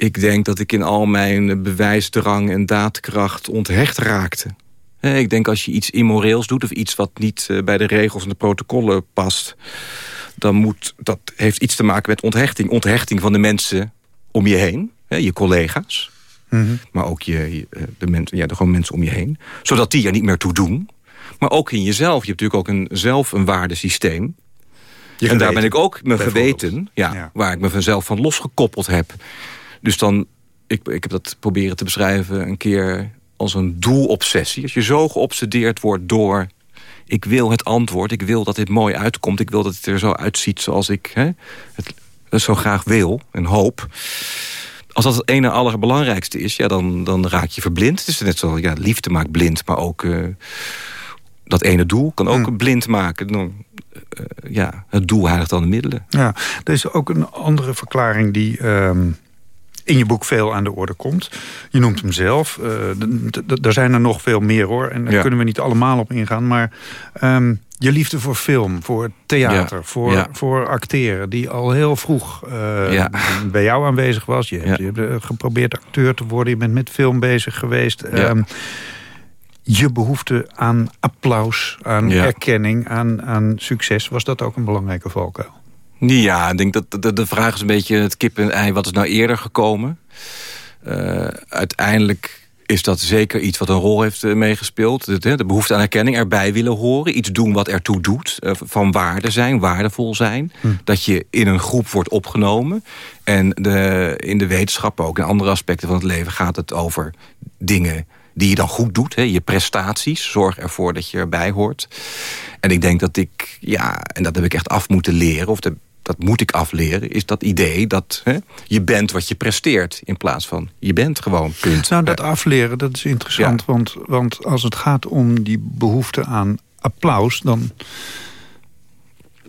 ik denk dat ik in al mijn bewijsdrang en daadkracht onthecht raakte. Ik denk als je iets immoreels doet of iets wat niet bij de regels en de protocollen past... dan moet, dat heeft iets te maken met onthechting. Onthechting van de mensen om je heen, je collega's. Mm -hmm. Maar ook je, de, mensen, ja, de gewoon mensen om je heen. Zodat die er niet meer toe doen. Maar ook in jezelf. Je hebt natuurlijk ook een, zelf een waardesysteem. en daar ben ik ook mijn geweten, ja, ja, waar ik me vanzelf van losgekoppeld heb. Dus dan, ik, ik heb dat proberen te beschrijven een keer als een doelobsessie. Als je zo geobsedeerd wordt door... ik wil het antwoord, ik wil dat dit mooi uitkomt... ik wil dat het er zo uitziet zoals ik hè, het, zo graag wil en hoop... Als dat het ene allerbelangrijkste is, ja, dan, dan raak je verblind. Het is net zo, ja, liefde maakt blind, maar ook uh, dat ene doel kan ook hmm. blind maken. Dan, uh, ja, het doel heiligt dan de middelen. Ja, er is ook een andere verklaring die... Uh in je boek veel aan de orde komt. Je noemt hem zelf. Uh, er zijn er nog veel meer hoor. En daar ja. kunnen we niet allemaal op ingaan. Maar um, je liefde voor film, voor theater, ja. Voor, ja. voor acteren... die al heel vroeg uh, bij jou aanwezig was. Je hebt, je hebt geprobeerd acteur te worden. Je bent met film bezig geweest. Um, je behoefte aan applaus, aan erkenning, aan, aan succes... was dat ook een belangrijke valkuil? Ja, ik denk dat de, de vraag is een beetje het kip en ei. Wat is nou eerder gekomen? Uh, uiteindelijk is dat zeker iets wat een rol heeft uh, meegespeeld. De, de, behoefte aan erkenning, erbij willen horen. Iets doen wat ertoe doet. Uh, van waarde zijn, waardevol zijn. Hm. Dat je in een groep wordt opgenomen. En de, in de wetenschap ook, in andere aspecten van het leven... gaat het over dingen die je dan goed doet. Hè, je prestaties. Zorg ervoor dat je erbij hoort. En ik denk dat ik, ja, en dat heb ik echt af moeten leren... of de, dat moet ik afleren, is dat idee dat hè, je bent wat je presteert... in plaats van je bent gewoon, punt. Nou, dat afleren, dat is interessant. Ja. Want, want als het gaat om die behoefte aan applaus... dan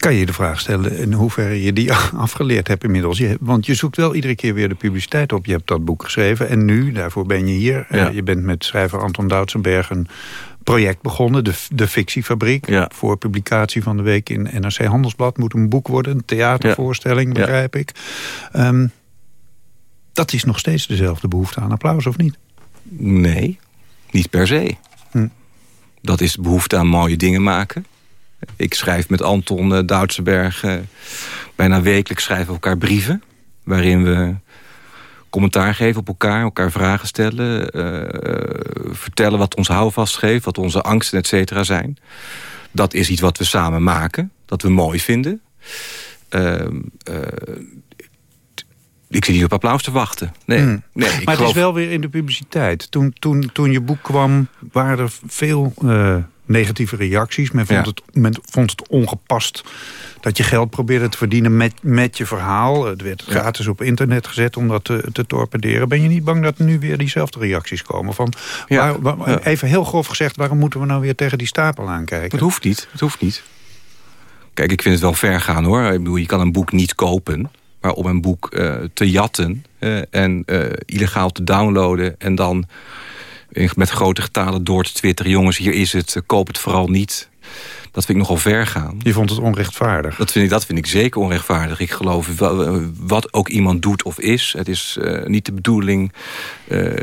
kan je de vraag stellen in hoeverre je die afgeleerd hebt inmiddels. Je, want je zoekt wel iedere keer weer de publiciteit op. Je hebt dat boek geschreven en nu, daarvoor ben je hier. Ja. Uh, je bent met schrijver Anton Doutsenberg een project begonnen, de, de fictiefabriek. Ja. Voor publicatie van de week in NRC Handelsblad. Moet een boek worden, een theatervoorstelling, begrijp ik. Um, dat is nog steeds dezelfde behoefte aan applaus, of niet? Nee, niet per se. Hm. Dat is behoefte aan mooie dingen maken. Ik schrijf met Anton uh, Doutsenberg uh, bijna wekelijks schrijven we elkaar brieven. Waarin we commentaar geven op elkaar, elkaar vragen stellen. Uh, vertellen wat ons houvast geeft, wat onze angsten et cetera zijn. Dat is iets wat we samen maken, dat we mooi vinden. ik zit niet op applaus te wachten. Nee, mm. nee, maar het geloof... is wel weer in de publiciteit. Toen, toen, toen je boek kwam, waren er veel negatieve reacties. Men vond, ja. het, men vond het ongepast dat je geld probeerde te verdienen met, met je verhaal. Het werd gratis op internet gezet om dat te, te, torpederen. Ben je niet bang dat er nu weer diezelfde reacties komen? Van, ja. waar, waar, even heel grof gezegd, waarom moeten we nou weer tegen die stapel aankijken? Het hoeft niet. Het hoeft niet. Kijk, ik vind het wel ver gaan hoor. Ik bedoel, je kan een boek niet kopen. Maar om een boek uh, te jatten en uh, illegaal te downloaden... en dan met grote getalen door te twitteren... jongens, hier is het, koop het vooral niet. Dat vind ik nogal ver gaan. Je vond het onrechtvaardig? Dat vind ik, dat vind ik zeker onrechtvaardig. Ik geloof wat ook iemand doet of is. Het is uh, niet de bedoeling... Uh,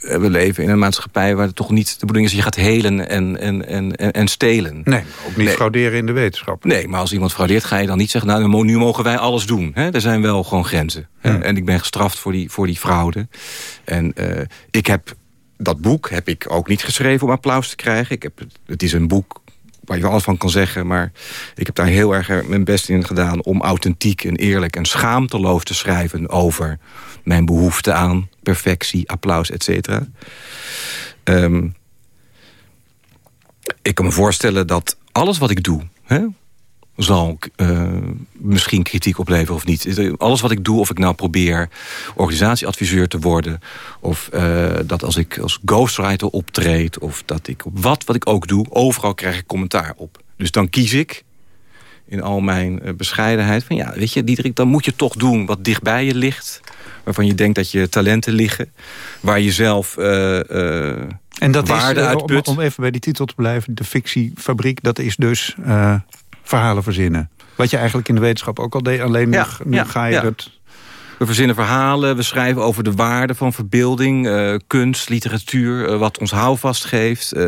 we leven in een maatschappij waar het toch niet de bedoeling is... je gaat helen en, en, en, en stelen. Nee, ook niet nee. frauderen in de wetenschap. Nee, maar als iemand fraudeert ga je dan niet zeggen... nou, nu mogen wij alles doen. Hè? Er zijn wel gewoon grenzen. Ja. En ik ben gestraft voor die, voor die fraude. En uh, ik heb dat boek heb ik ook niet geschreven om applaus te krijgen. Ik heb, het is een boek waar je alles van kan zeggen... maar ik heb daar heel erg mijn best in gedaan... om authentiek en eerlijk en schaamteloos te schrijven... over mijn behoefte aan perfectie, applaus, et cetera. Um, ik kan me voorstellen dat alles wat ik doe... Hè, zal uh, misschien kritiek opleveren of niet. Alles wat ik doe, of ik nou probeer organisatieadviseur te worden... of uh, dat als ik als ghostwriter optreed... of dat ik op wat, wat ik ook doe, overal krijg ik commentaar op. Dus dan kies ik in al mijn uh, bescheidenheid... van ja, weet je, Diederik, dan moet je toch doen wat dichtbij je ligt... waarvan je denkt dat je talenten liggen... waar je zelf en dat waarde is, uitput. Om, om, even bij die titel te blijven, de fictiefabriek... dat is dus verhalen verzinnen. Wat je eigenlijk in de wetenschap ook al deed. Alleen ja, nu, nu ja, ga je ja. het... We verzinnen verhalen, we schrijven over de waarde van verbeelding, uh, kunst, literatuur, uh, wat ons houvast geeft. Uh,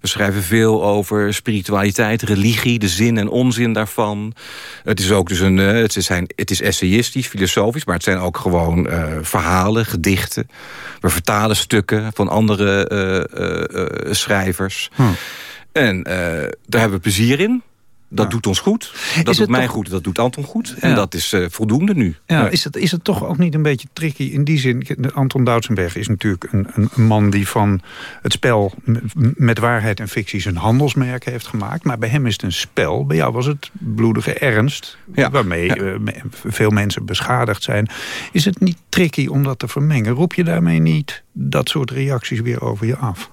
we schrijven veel over spiritualiteit, religie, de zin en onzin daarvan. Het is ook dus een, het, is, het is essayistisch, filosofisch, maar het zijn ook gewoon verhalen, gedichten. We vertalen stukken van andere schrijvers. Hm. En daar hebben we plezier in. Dat ja. doet ons goed. Dat doet mij toch... goed. Dat doet Anton goed. En dat is uh, voldoende nu. Ja, Is, het, is het toch ook niet een beetje tricky in die zin? Anton Doutsenberg is natuurlijk een, een, een man die van het spel met waarheid en fictie zijn handelsmerk heeft gemaakt. Maar bij hem is het een spel. Bij jou was het bloedige ernst. Waarmee uh, veel mensen beschadigd zijn. Is het niet tricky om dat te vermengen? Roep je daarmee niet dat soort reacties weer over je af?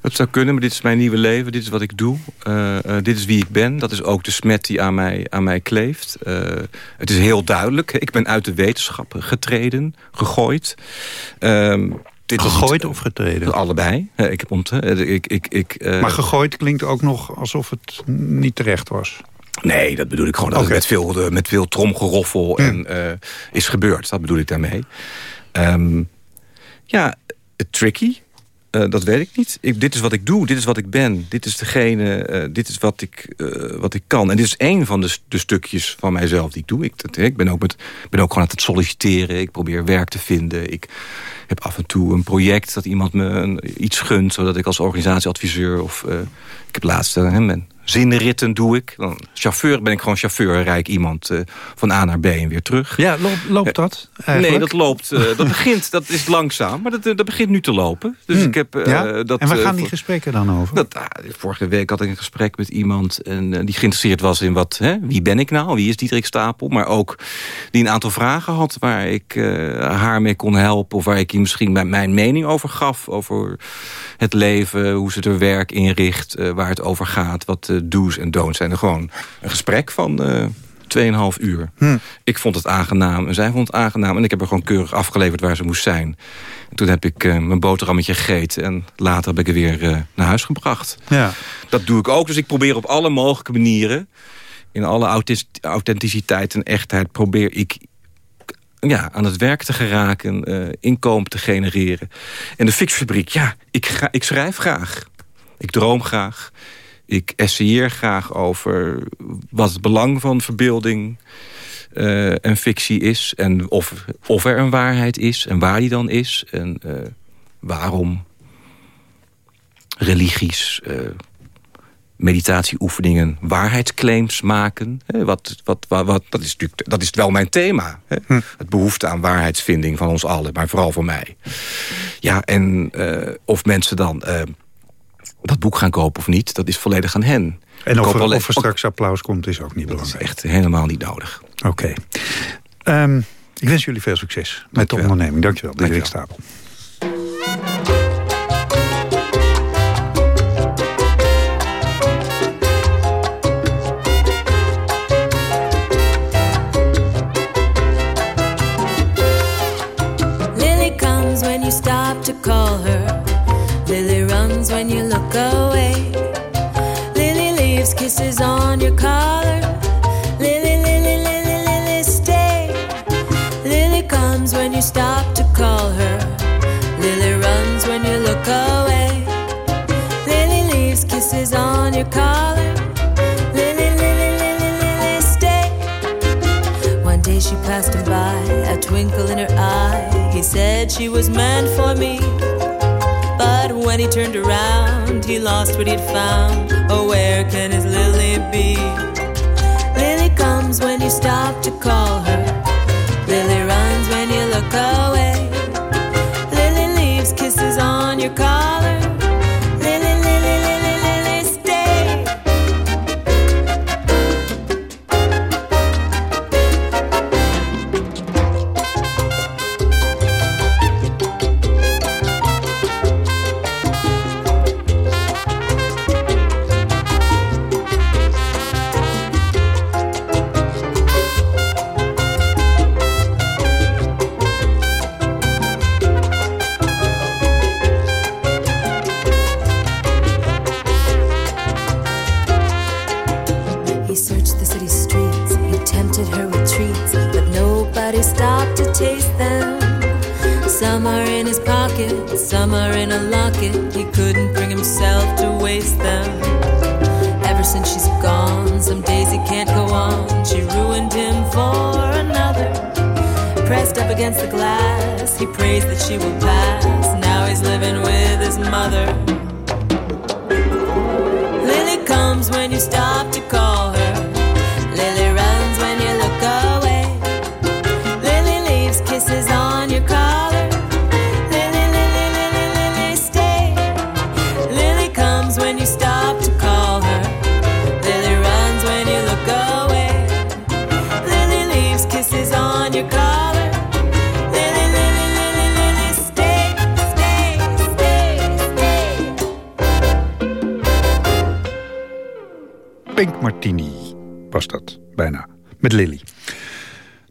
Het zou kunnen, maar dit is mijn nieuwe leven. Dit is wat ik doe. Uh, uh, dit is wie ik ben. Dat is ook de smet die aan mij, aan mij kleeft. Uh, het is heel duidelijk. Ik ben uit de wetenschap getreden, gegooid. Dit gegooid of getreden? Allebei. Ik heb ont ik, ik, ik, maar gegooid klinkt ook nog alsof het niet terecht was. Nee, dat bedoel ik gewoon. Dat okay. met veel, met veel tromgeroffel en, is gebeurd. Dat bedoel ik daarmee. Um, ja, tricky. Uh, dat weet ik niet. Dit is wat ik doe, dit is wat ik ben. Dit is degene, uh, dit is wat ik, uh, wat ik kan. En dit is één van de, de, stukjes van mijzelf die ik doe. Ik, dat, ik ben, ook met, ben ook gewoon aan het solliciteren. Ik probeer werk te vinden. Ik heb af en toe een project dat iemand me iets gunt... zodat ik als organisatieadviseur of... ik heb laatst een zinritten doe ik. Dan, chauffeur ben ik gewoon chauffeur, rijk iemand uh, van A naar B en weer terug. Ja, loopt, loopt dat eigenlijk? Nee, dat loopt. Uh, dat begint, dat is langzaam, maar dat, dat begint nu te lopen. Dus hmm. ik heb, uh, ja? dat, en waar gaan die gesprekken dan over? Dat, ah, vorige week had ik een gesprek met iemand en die geïnteresseerd was in wat, hè, wie ben ik nou? Wie is Diederik Stapel? Maar ook die een aantal vragen had waar ik haar mee kon helpen of waar ik je misschien mijn mening over gaf over het leven, hoe ze er werk inricht, waar het over gaat, wat do's en don'ts zijn. Er gewoon een gesprek van uh, 2,5 uur. Hm. Ik vond het aangenaam en zij vond het aangenaam. En ik heb er gewoon keurig afgeleverd waar ze moest zijn. En toen heb ik uh, mijn boterhammetje gegeten. En later heb ik er weer uh, naar huis gebracht. Ja. Dat doe ik ook. Dus ik probeer op alle mogelijke manieren... in alle authenticiteit en echtheid... probeer ik ja, aan het werk te geraken, uh, inkomen te genereren. En de fixfabriek, ja, ik, ga, ik schrijf graag. Ik droom graag. Ik essayeer graag over wat het belang van verbeelding uh, en fictie is. En of, of er een waarheid is en waar die dan is. En uh, waarom religies, uh, meditatieoefeningen waarheidsclaims maken. Wat, wat, wat, wat, dat, is natuurlijk, dat is wel mijn thema. Hè? Hm. Het behoefte aan waarheidsvinding van ons allen, maar vooral voor mij. Ja, en of mensen dan dat boek gaan kopen of niet, dat is volledig aan hen. En of, er, straks applaus komt, is ook niet belangrijk. Dat is echt helemaal niet nodig. Oké. Ehm, ik wens jullie veel succes met de onderneming. Dankjewel, Diederik Stapel. Lily comes when you stop to call her collar. Lily, Lily, Lily, Lily, stay. Lily comes when you stop to call her. Lily runs when you look away. Lily leaves kisses on your collar. Lily, Lily, Lily, Lily, stay. One day she passed him by, a twinkle in her eye. He said she was meant for me. But when he turned around, he lost what he'd found. Oh, where can his Lily? Comes when you stop to call her. Lily runs when you look away. Lily leaves kisses on your collar.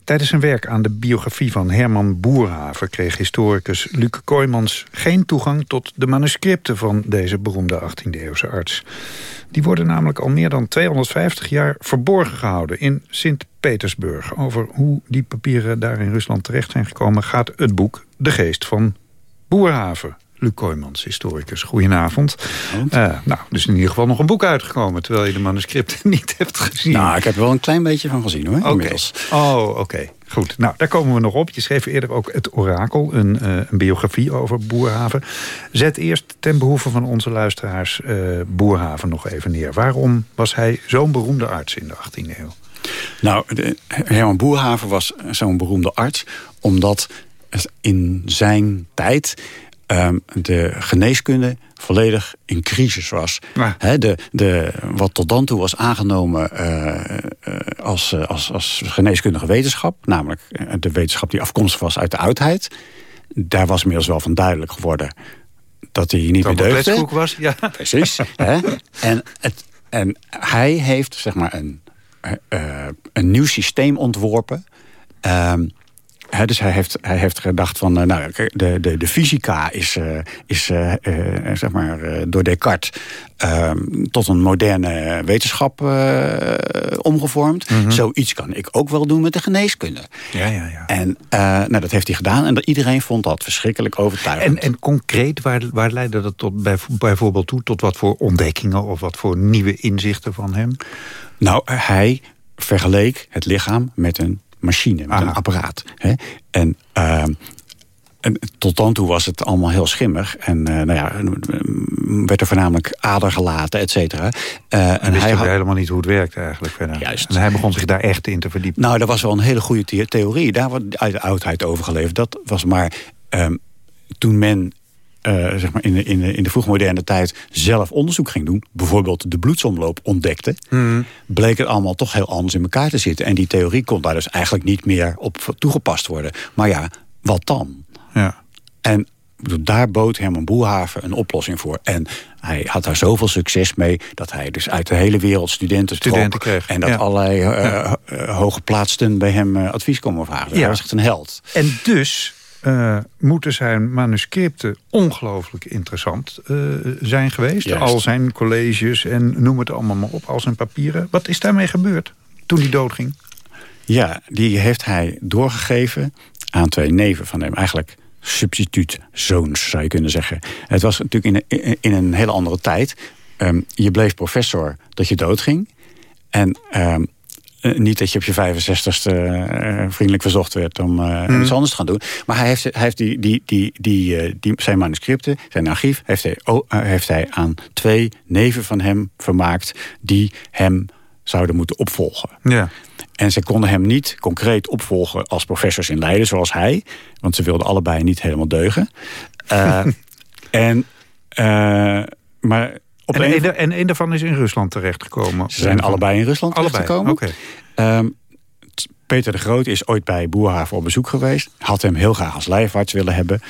Tijdens zijn werk aan de biografie van Herman Boerhaven... kreeg historicus Luc Kooijmans geen toegang tot de manuscripten... van deze beroemde 18e-eeuwse arts. Die worden namelijk al meer dan 250 jaar verborgen gehouden... in Sint-Petersburg. Over hoe die papieren daar in Rusland terecht zijn gekomen... gaat het boek De Geest van Boerhaven. Luc Kooijmans, historicus. Goedenavond. Uh, nou, dus in ieder geval nog een boek uitgekomen... terwijl je de manuscripten niet hebt gezien. Nou, ik heb er wel een klein beetje van gezien, hoor, inmiddels. Oh, oké. Goed. Nou, daar komen we nog op. Je schreef eerder ook Het Orakel, een, uh, een biografie over Boerhaven. Zet eerst ten behoeve van onze luisteraars uh, Boerhaven nog even neer. Waarom was hij zo'n beroemde arts in de 18e eeuw? Nou, de, Herman Boerhaven was zo'n beroemde arts... omdat in zijn tijd um, de geneeskunde volledig in crisis was. Ja. He, de, de, wat tot dan toe was aangenomen uh, uh, als, uh, als, als geneeskundige wetenschap... namelijk de wetenschap die afkomstig was uit de oudheid... daar was inmiddels wel van duidelijk geworden dat hij niet dat meer deugde. was, ja. Precies. En, het, en hij heeft zeg maar een, een nieuw systeem ontworpen... Um, He, dus hij heeft, hij heeft gedacht van, uh, nou, de, de, de fysica is, uh, is uh, zeg maar, door Descartes tot een moderne wetenschap omgevormd. Mm -hmm. Zoiets kan ik ook wel doen met de geneeskunde. Ja, ja, ja. En nou, dat heeft hij gedaan en dat, iedereen vond dat verschrikkelijk overtuigend. En, en concreet, waar, waar leidde dat tot, bij, bijvoorbeeld toe? Tot wat voor ontdekkingen of wat voor nieuwe inzichten van hem? Nou, hij vergeleek het lichaam met een machine, met Aha. een apparaat. Hè? En, uh, en tot dan toe was het allemaal heel schimmig. En uh, nou ja, werd er voornamelijk ader gelaten, et cetera. Uh, en hij had helemaal niet hoe het werkt eigenlijk verder. Juist. En hij begon zich daar echt in te verdiepen. Nou, dat was wel een hele goede the theorie. Daar wordt uit de oudheid overgeleverd. Dat was maar um, toen men uh, zeg maar in, de, in, de, in de vroegmoderne tijd zelf onderzoek ging doen... bijvoorbeeld de bloedsomloop ontdekte... Hmm. bleek het allemaal toch heel anders in elkaar te zitten. En die theorie kon daar dus eigenlijk niet meer op toegepast worden. Maar ja, wat dan? Ja. En daar bood Herman Boerhaven een oplossing voor. En hij had daar zoveel succes mee... dat hij dus uit de hele wereld studenten, studenten kreeg. En dat ja. allerlei uh, ja. uh, hooggeplaatsten bij hem advies komen vragen. Ja. Hij was echt een held. En dus eh, moeten zijn manuscripten ongelooflijk interessant eh, zijn geweest. Juist. Al zijn colleges en noem het allemaal maar op, al zijn papieren. Wat is daarmee gebeurd toen hij doodging? Ja, die heeft hij doorgegeven aan twee neven van hem. Eigenlijk substituutzoons, zou je kunnen zeggen. Het was natuurlijk in een, in een hele andere tijd. Ehm, je bleef professor dat je doodging. En ehm, eh, niet dat je op je 65ste eh, vriendelijk verzocht werd om eh, Hmm. iets anders te gaan doen. Maar hij heeft, hij heeft die, die, die, die, eh, die, zijn manuscripten, zijn archief, heeft hij, eh, heeft hij aan twee neven van hem vermaakt die hem zouden moeten opvolgen. Ja. En ze konden hem niet concreet opvolgen als professors in Leiden, zoals hij. Want ze wilden allebei niet helemaal deugen. Eh, en, eh, maar op En een- en een daarvan is in Rusland terechtgekomen. ze zijn allebei in Rusland terechtgekomen. oké. Ehm, Peter de Groot is ooit bij Boerhaven op bezoek geweest. Had hem heel graag als lijfarts willen hebben.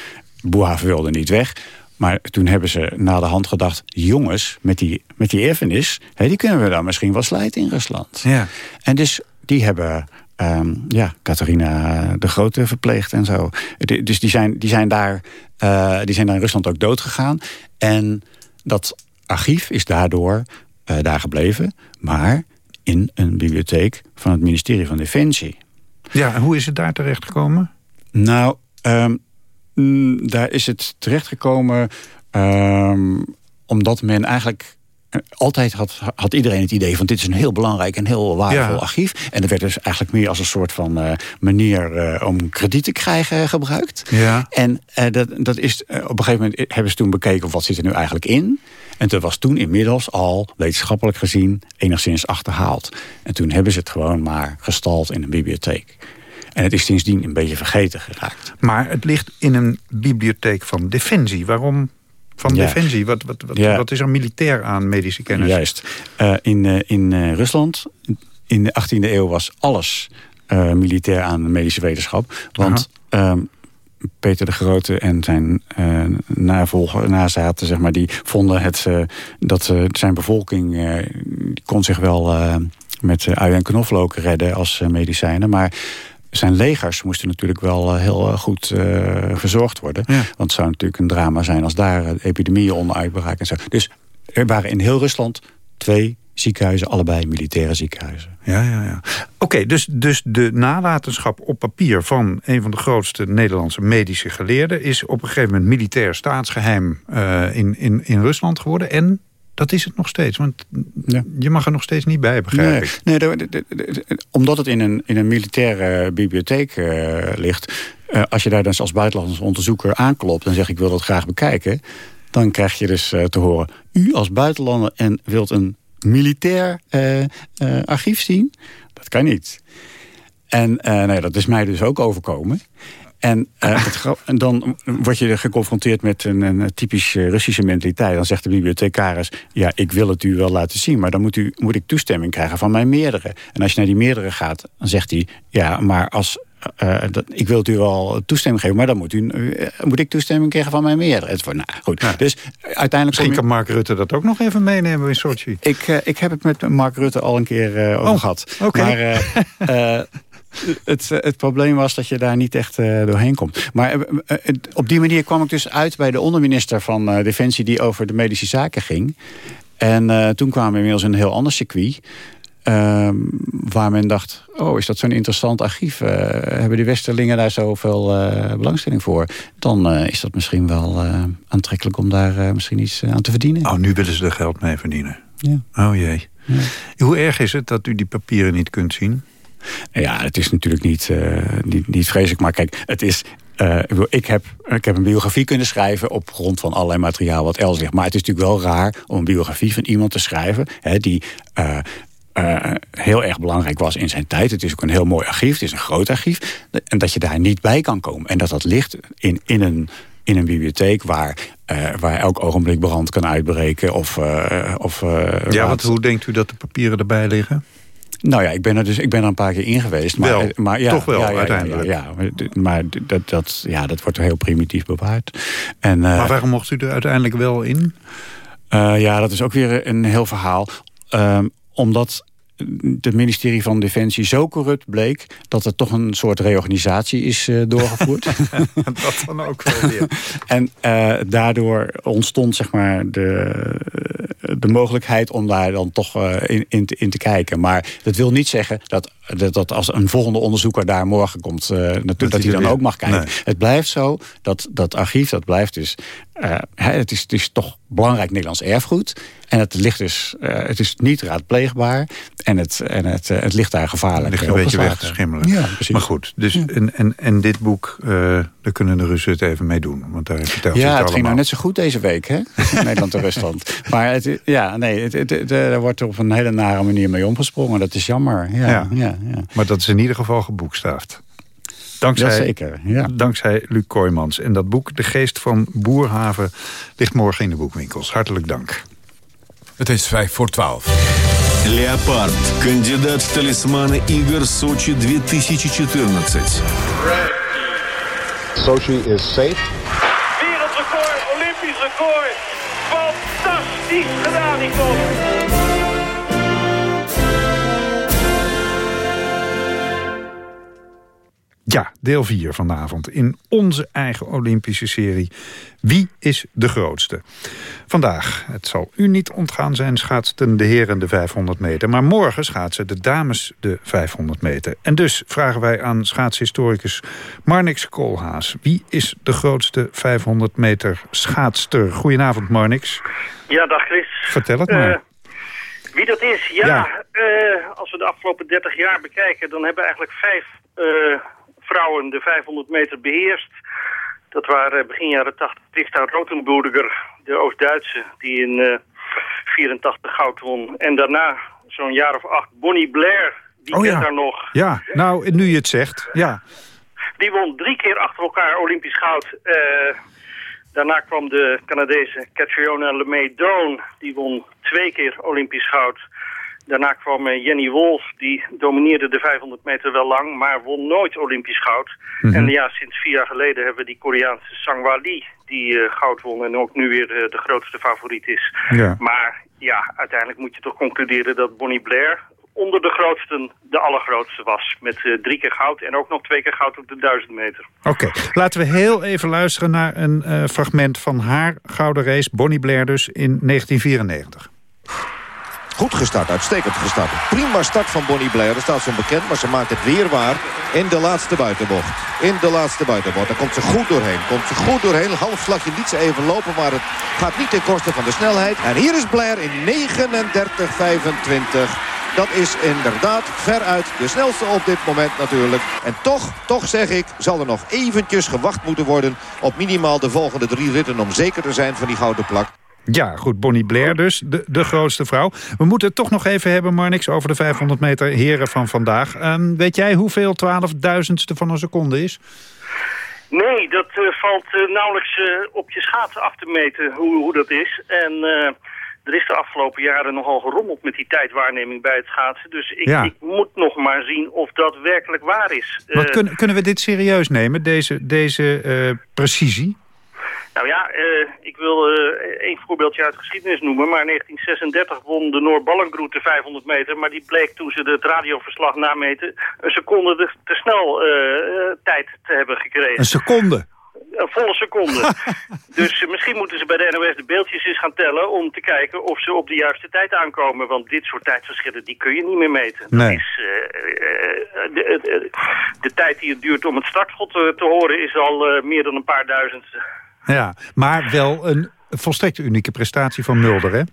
Boerhaven wilde niet weg. Maar toen hebben ze na de hand gedacht... jongens, met die, met die erfenis... Hè, die kunnen we dan misschien wel slijten in Rusland. Ja. En dus die hebben... ehm, ja, Catharina de Grote verpleegd en zo. De- Dus die zijn, die zijn, daar, eh, die zijn daar in Rusland ook dood gegaan. En dat archief is daardoor eh, daar gebleven. Maar in een bibliotheek van het ministerie van Defensie. Ja, en hoe is het daar terechtgekomen? Nou, ehm, mm, daar is het terechtgekomen ehm, omdat men eigenlijk... eh, Altijd had, had iedereen het idee van dit is een heel belangrijk en heel waardevol Ja. archief. En dat werd dus eigenlijk meer als een soort van eh, manier om krediet te krijgen gebruikt. Ja. En dat, dat is, op een gegeven moment hebben ze toen bekeken wat zit er nu eigenlijk in. En dat was toen inmiddels al wetenschappelijk gezien enigszins achterhaald. En toen hebben ze het gewoon maar gestald in een bibliotheek. En het is sindsdien een beetje vergeten geraakt. Maar het ligt in een bibliotheek van Defensie. Waarom van Ja. Defensie? Wat, wat, wat, Ja. wat is er militair aan medische kennis? Juist. Eh, in eh, in eh, Rusland, in de 18e eeuw was alles militair aan medische wetenschap. Want Peter de Grote en zijn eh navolger, nazaten, zeg maar, die vonden het, eh, dat eh, zijn bevolking die kon zich wel met eh, ui en knoflook redden als medicijnen. Maar zijn legers moesten natuurlijk wel heel goed verzorgd worden. Want het zou natuurlijk een drama zijn als daar epidemieën onder uitbraken en zo. Dus er waren in heel Rusland twee ziekenhuizen, allebei militaire ziekenhuizen. Ja, ja, ja. Oké, dus, dus de nalatenschap op papier van een van de grootste Nederlandse medische geleerden... is op een gegeven moment militair staatsgeheim eh, in, in, in Rusland geworden. En dat is het nog steeds, want je mag er nog steeds niet bij, begrijp Nee, ik. nee de- de- de- de- omdat het in een, in een militaire bibliotheek eh, ligt... eh, als je daar dus als buitenlandse onderzoeker aanklopt... en zegt ik wil dat graag bekijken... dan krijg je dus eh, te horen... u als buitenlander en wilt een militair eh, eh, archief zien? Dat kan niet. En eh, nee, dat is mij dus ook overkomen. En, dan word je geconfronteerd met een, een typisch Russische mentaliteit. Dan zegt de bibliothecaris, ja, ik wil het u wel laten zien... maar dan moet, u, moet ik toestemming krijgen van mijn meerdere. En als je naar die meerdere gaat, dan zegt hij... ja, maar als, eh, dat, ik wil het u wel toestemming geven... maar dan moet, u, eh, moet ik toestemming krijgen van mijn wordt, nou, goed. Dus uiteindelijk... Misschien kan Mark Rutte dat ook nog even meenemen in Sochi. ik, eh, ik heb het met Mark Rutte al een keer eh, over Oh, gehad. Maar eh, eh, het, eh, het probleem was dat je daar niet echt eh, doorheen komt. Maar eh, eh, op die manier kwam ik dus uit bij de onderminister van eh, Defensie... die over de medische zaken ging. En eh, toen kwamen we inmiddels in een heel ander circuit... ehm, waar men dacht, oh, is dat zo'n interessant archief? Eh, hebben die Westerlingen daar zoveel eh, belangstelling voor? Dan eh, is dat misschien wel aantrekkelijk om daar misschien iets aan te verdienen. Oh, nu willen ze er geld mee verdienen. Ja. Oh jee. Hoe erg is het dat u die papieren niet kunt zien? Ja, het is natuurlijk niet, niet, niet vreselijk. Maar kijk, het is... ik heb, ik heb een biografie kunnen schrijven op grond van allerlei materiaal wat Els zegt. Maar het is natuurlijk wel raar om een biografie van iemand te schrijven... Hè, die eh, heel erg belangrijk was in zijn tijd. Het is ook een heel mooi archief, het is een groot archief. En dat je daar niet bij kan komen. En dat dat ligt in, in een in een bibliotheek waar, eh, waar elk ogenblik brand kan uitbreken. Of, eh, of, Ja, want hoe denkt u dat de papieren erbij liggen? nou ja, ik ben er dus ik ben er een paar keer in geweest. Maar, Wel, maar ja, toch wel, ja, uiteindelijk. Ja, maar dat, dat, ja, dat wordt heel primitief bewaard. En, maar waarom mocht u er uiteindelijk wel in? ja, dat is ook weer een heel verhaal. Ehm, omdat het ministerie van Defensie zo corrupt bleek... dat er toch een soort reorganisatie is uh, doorgevoerd. dat dan ook wel weer. en uh, daardoor ontstond zeg maar, de, de mogelijkheid om daar dan toch uh, in, in, te, in te kijken. Maar dat wil niet zeggen dat, dat, dat als een volgende onderzoeker daar morgen komt... natuurlijk dat, dat hij dan weer. ook mag kijken. Nee. Het blijft zo, dat, dat archief, dat blijft dus... het, is, het is toch belangrijk Nederlands erfgoed... En het ligt dus, uh, het is niet raadpleegbaar. En het, en het, het ligt daar gevaarlijk. Het ligt een beetje weg te schimmelen. Ja, precies. Maar goed, dus, ja. en, en, en dit boek, daar kunnen de Russen het even mee doen. Want daar vertelt ja, het, het ging nou net zo goed deze week, hè? Nederland en Rusland. Maar het, ja, nee, het, het, er wordt op een hele nare manier mee omgesprongen. Dat is jammer. Ja, ja. ja, ja. Maar dat is in ieder geval geboekstaafd. Dankzij, zeker, ja. dankzij Luc Kooijmans. En dat boek, De Geest van Boerhaven, ligt morgen in de boekwinkels. Hartelijk dank. Het is 5 voor 12. Leopard, кандидат в талисманы игр Сочи 2014. Sochi is safe. Wereldrecord, Olympisch record. Fantastisch gedaan, Nicole. Ja, deel 4 vanavond in onze eigen Olympische serie. Wie is de grootste? Vandaag, het zal u niet ontgaan zijn, schaatsten de heren de 500 meter. Maar morgen schaatsen de dames de 500 meter. En dus vragen wij aan schaatshistoricus Marnix Koolhaas. Wie is de grootste 500 meter schaatster? Goedenavond Marnix. Ja, dag Chris. Vertel het maar. Uh, wie dat is? Ja, ja. Uh, als we de afgelopen 30 jaar bekijken... dan hebben eigenlijk vijf... Uh, vrouwen de 500 meter beheerst. Dat waren begin jaren 80 Trista Rotenburger, de Oost-Duitse, die in uh, 84 goud won. En daarna, zo'n jaar of acht, Bonnie Blair, die oh, ja. daar nog. Ja, nou, nu je het zegt, ja. Die won drie keer achter elkaar Olympisch goud. Uh, daarna kwam de Canadese Catriona LeMay Doan, die won twee keer Olympisch goud. Daarna kwam Jenny Wolf, die domineerde de 500 meter wel lang, maar won nooit Olympisch goud. Mm -hmm. En ja, sinds vier jaar geleden hebben we die Koreaanse Sangwa Lee, die uh, goud won en ook nu weer uh, de grootste favoriet is. Ja. Maar ja, uiteindelijk moet je toch concluderen dat Bonnie Blair onder de grootsten de allergrootste was. Met uh, drie keer goud en ook nog twee keer goud op de 1000 meter. Oké, okay. laten we heel even luisteren naar een fragment van haar gouden race, Bonnie Blair dus, in 1994. Goed gestart, uitstekend gestart. Prima start van Bonnie Blair, dat staat zo bekend. Maar ze maakt het weer waar in de laatste buitenbocht. In de laatste buitenbocht. Daar komt ze goed doorheen. Komt ze goed doorheen. Halfslagje liet ze even lopen, maar het gaat niet ten koste van de snelheid. En hier is Blair in 39-25. Dat is inderdaad veruit de snelste op dit moment natuurlijk. En toch, toch zeg ik, zal er nog eventjes gewacht moeten worden... op minimaal de volgende drie ritten om zeker te zijn van die gouden plak. Ja, goed, Bonnie Blair dus, de, de grootste vrouw. We moeten het toch nog even hebben, Marnix, over de 500 meter heren van vandaag. Um, weet jij hoeveel twaalfduizendste van een seconde is? Nee, dat uh, valt uh, nauwelijks uh, op je schaatsen af te meten hoe, hoe dat is. En er is de afgelopen jaren nogal gerommeld met die tijdwaarneming bij het schaatsen. Dus ik, ja. ik moet nog maar zien of dat werkelijk waar is. Wat kun, kunnen we dit serieus nemen, deze, deze precisie? Nou ja, uh, ik wil uh, één voorbeeldje uit geschiedenis noemen. Maar in 1936 won de Noor Ballengroet de 500 meter. Maar die bleek toen ze het radioverslag nameten... een seconde te, te snel uh, tijd te hebben gekregen. Een seconde? Een volle seconde. dus misschien moeten ze bij de NOS de beeldjes eens gaan tellen... om te kijken of ze op de juiste tijd aankomen. Want dit soort tijdverschillen die kun je niet meer meten. Nee. Dat is, de, de, de, tijd die het duurt om het startschot te, te horen... is al meer dan een paar duizend... Ja, maar wel een volstrekt unieke prestatie van Mulder, hè?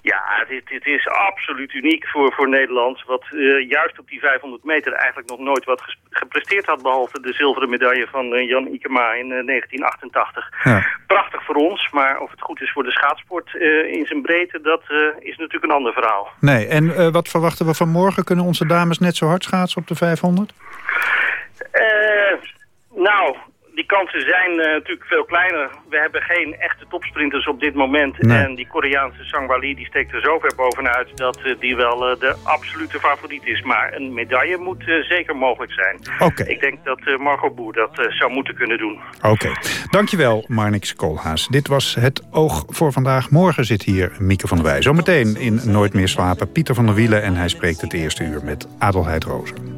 Ja, dit, dit is absoluut uniek voor, voor Nederland. Wat uh, juist op die 500 meter eigenlijk nog nooit wat gepresteerd had... behalve de zilveren medaille van uh, Jan Ikema in uh, 1988. Ja. Prachtig voor ons, maar of het goed is voor de schaatsport in zijn breedte... dat is natuurlijk een ander verhaal. Nee, en wat verwachten we van morgen? Kunnen onze dames net zo hard schaatsen op de 500? nou, die kansen zijn eh, natuurlijk veel kleiner. We hebben geen echte topsprinters op dit moment. Nee. En die Koreaanse Sangwali die steekt er zo ver bovenuit dat eh, die wel eh, de absolute favoriet is. Maar een medaille moet zeker mogelijk zijn. Oké. Ik denk dat Margot Boer dat zou moeten kunnen doen. Oké, dankjewel Marnix Koolhaas. Dit was het Oog voor vandaag. Morgen zit hier Mieke van der Wij. Zometeen in Nooit meer slapen Pieter van der Wielen... en hij spreekt het eerste uur met Adelheid Rozen.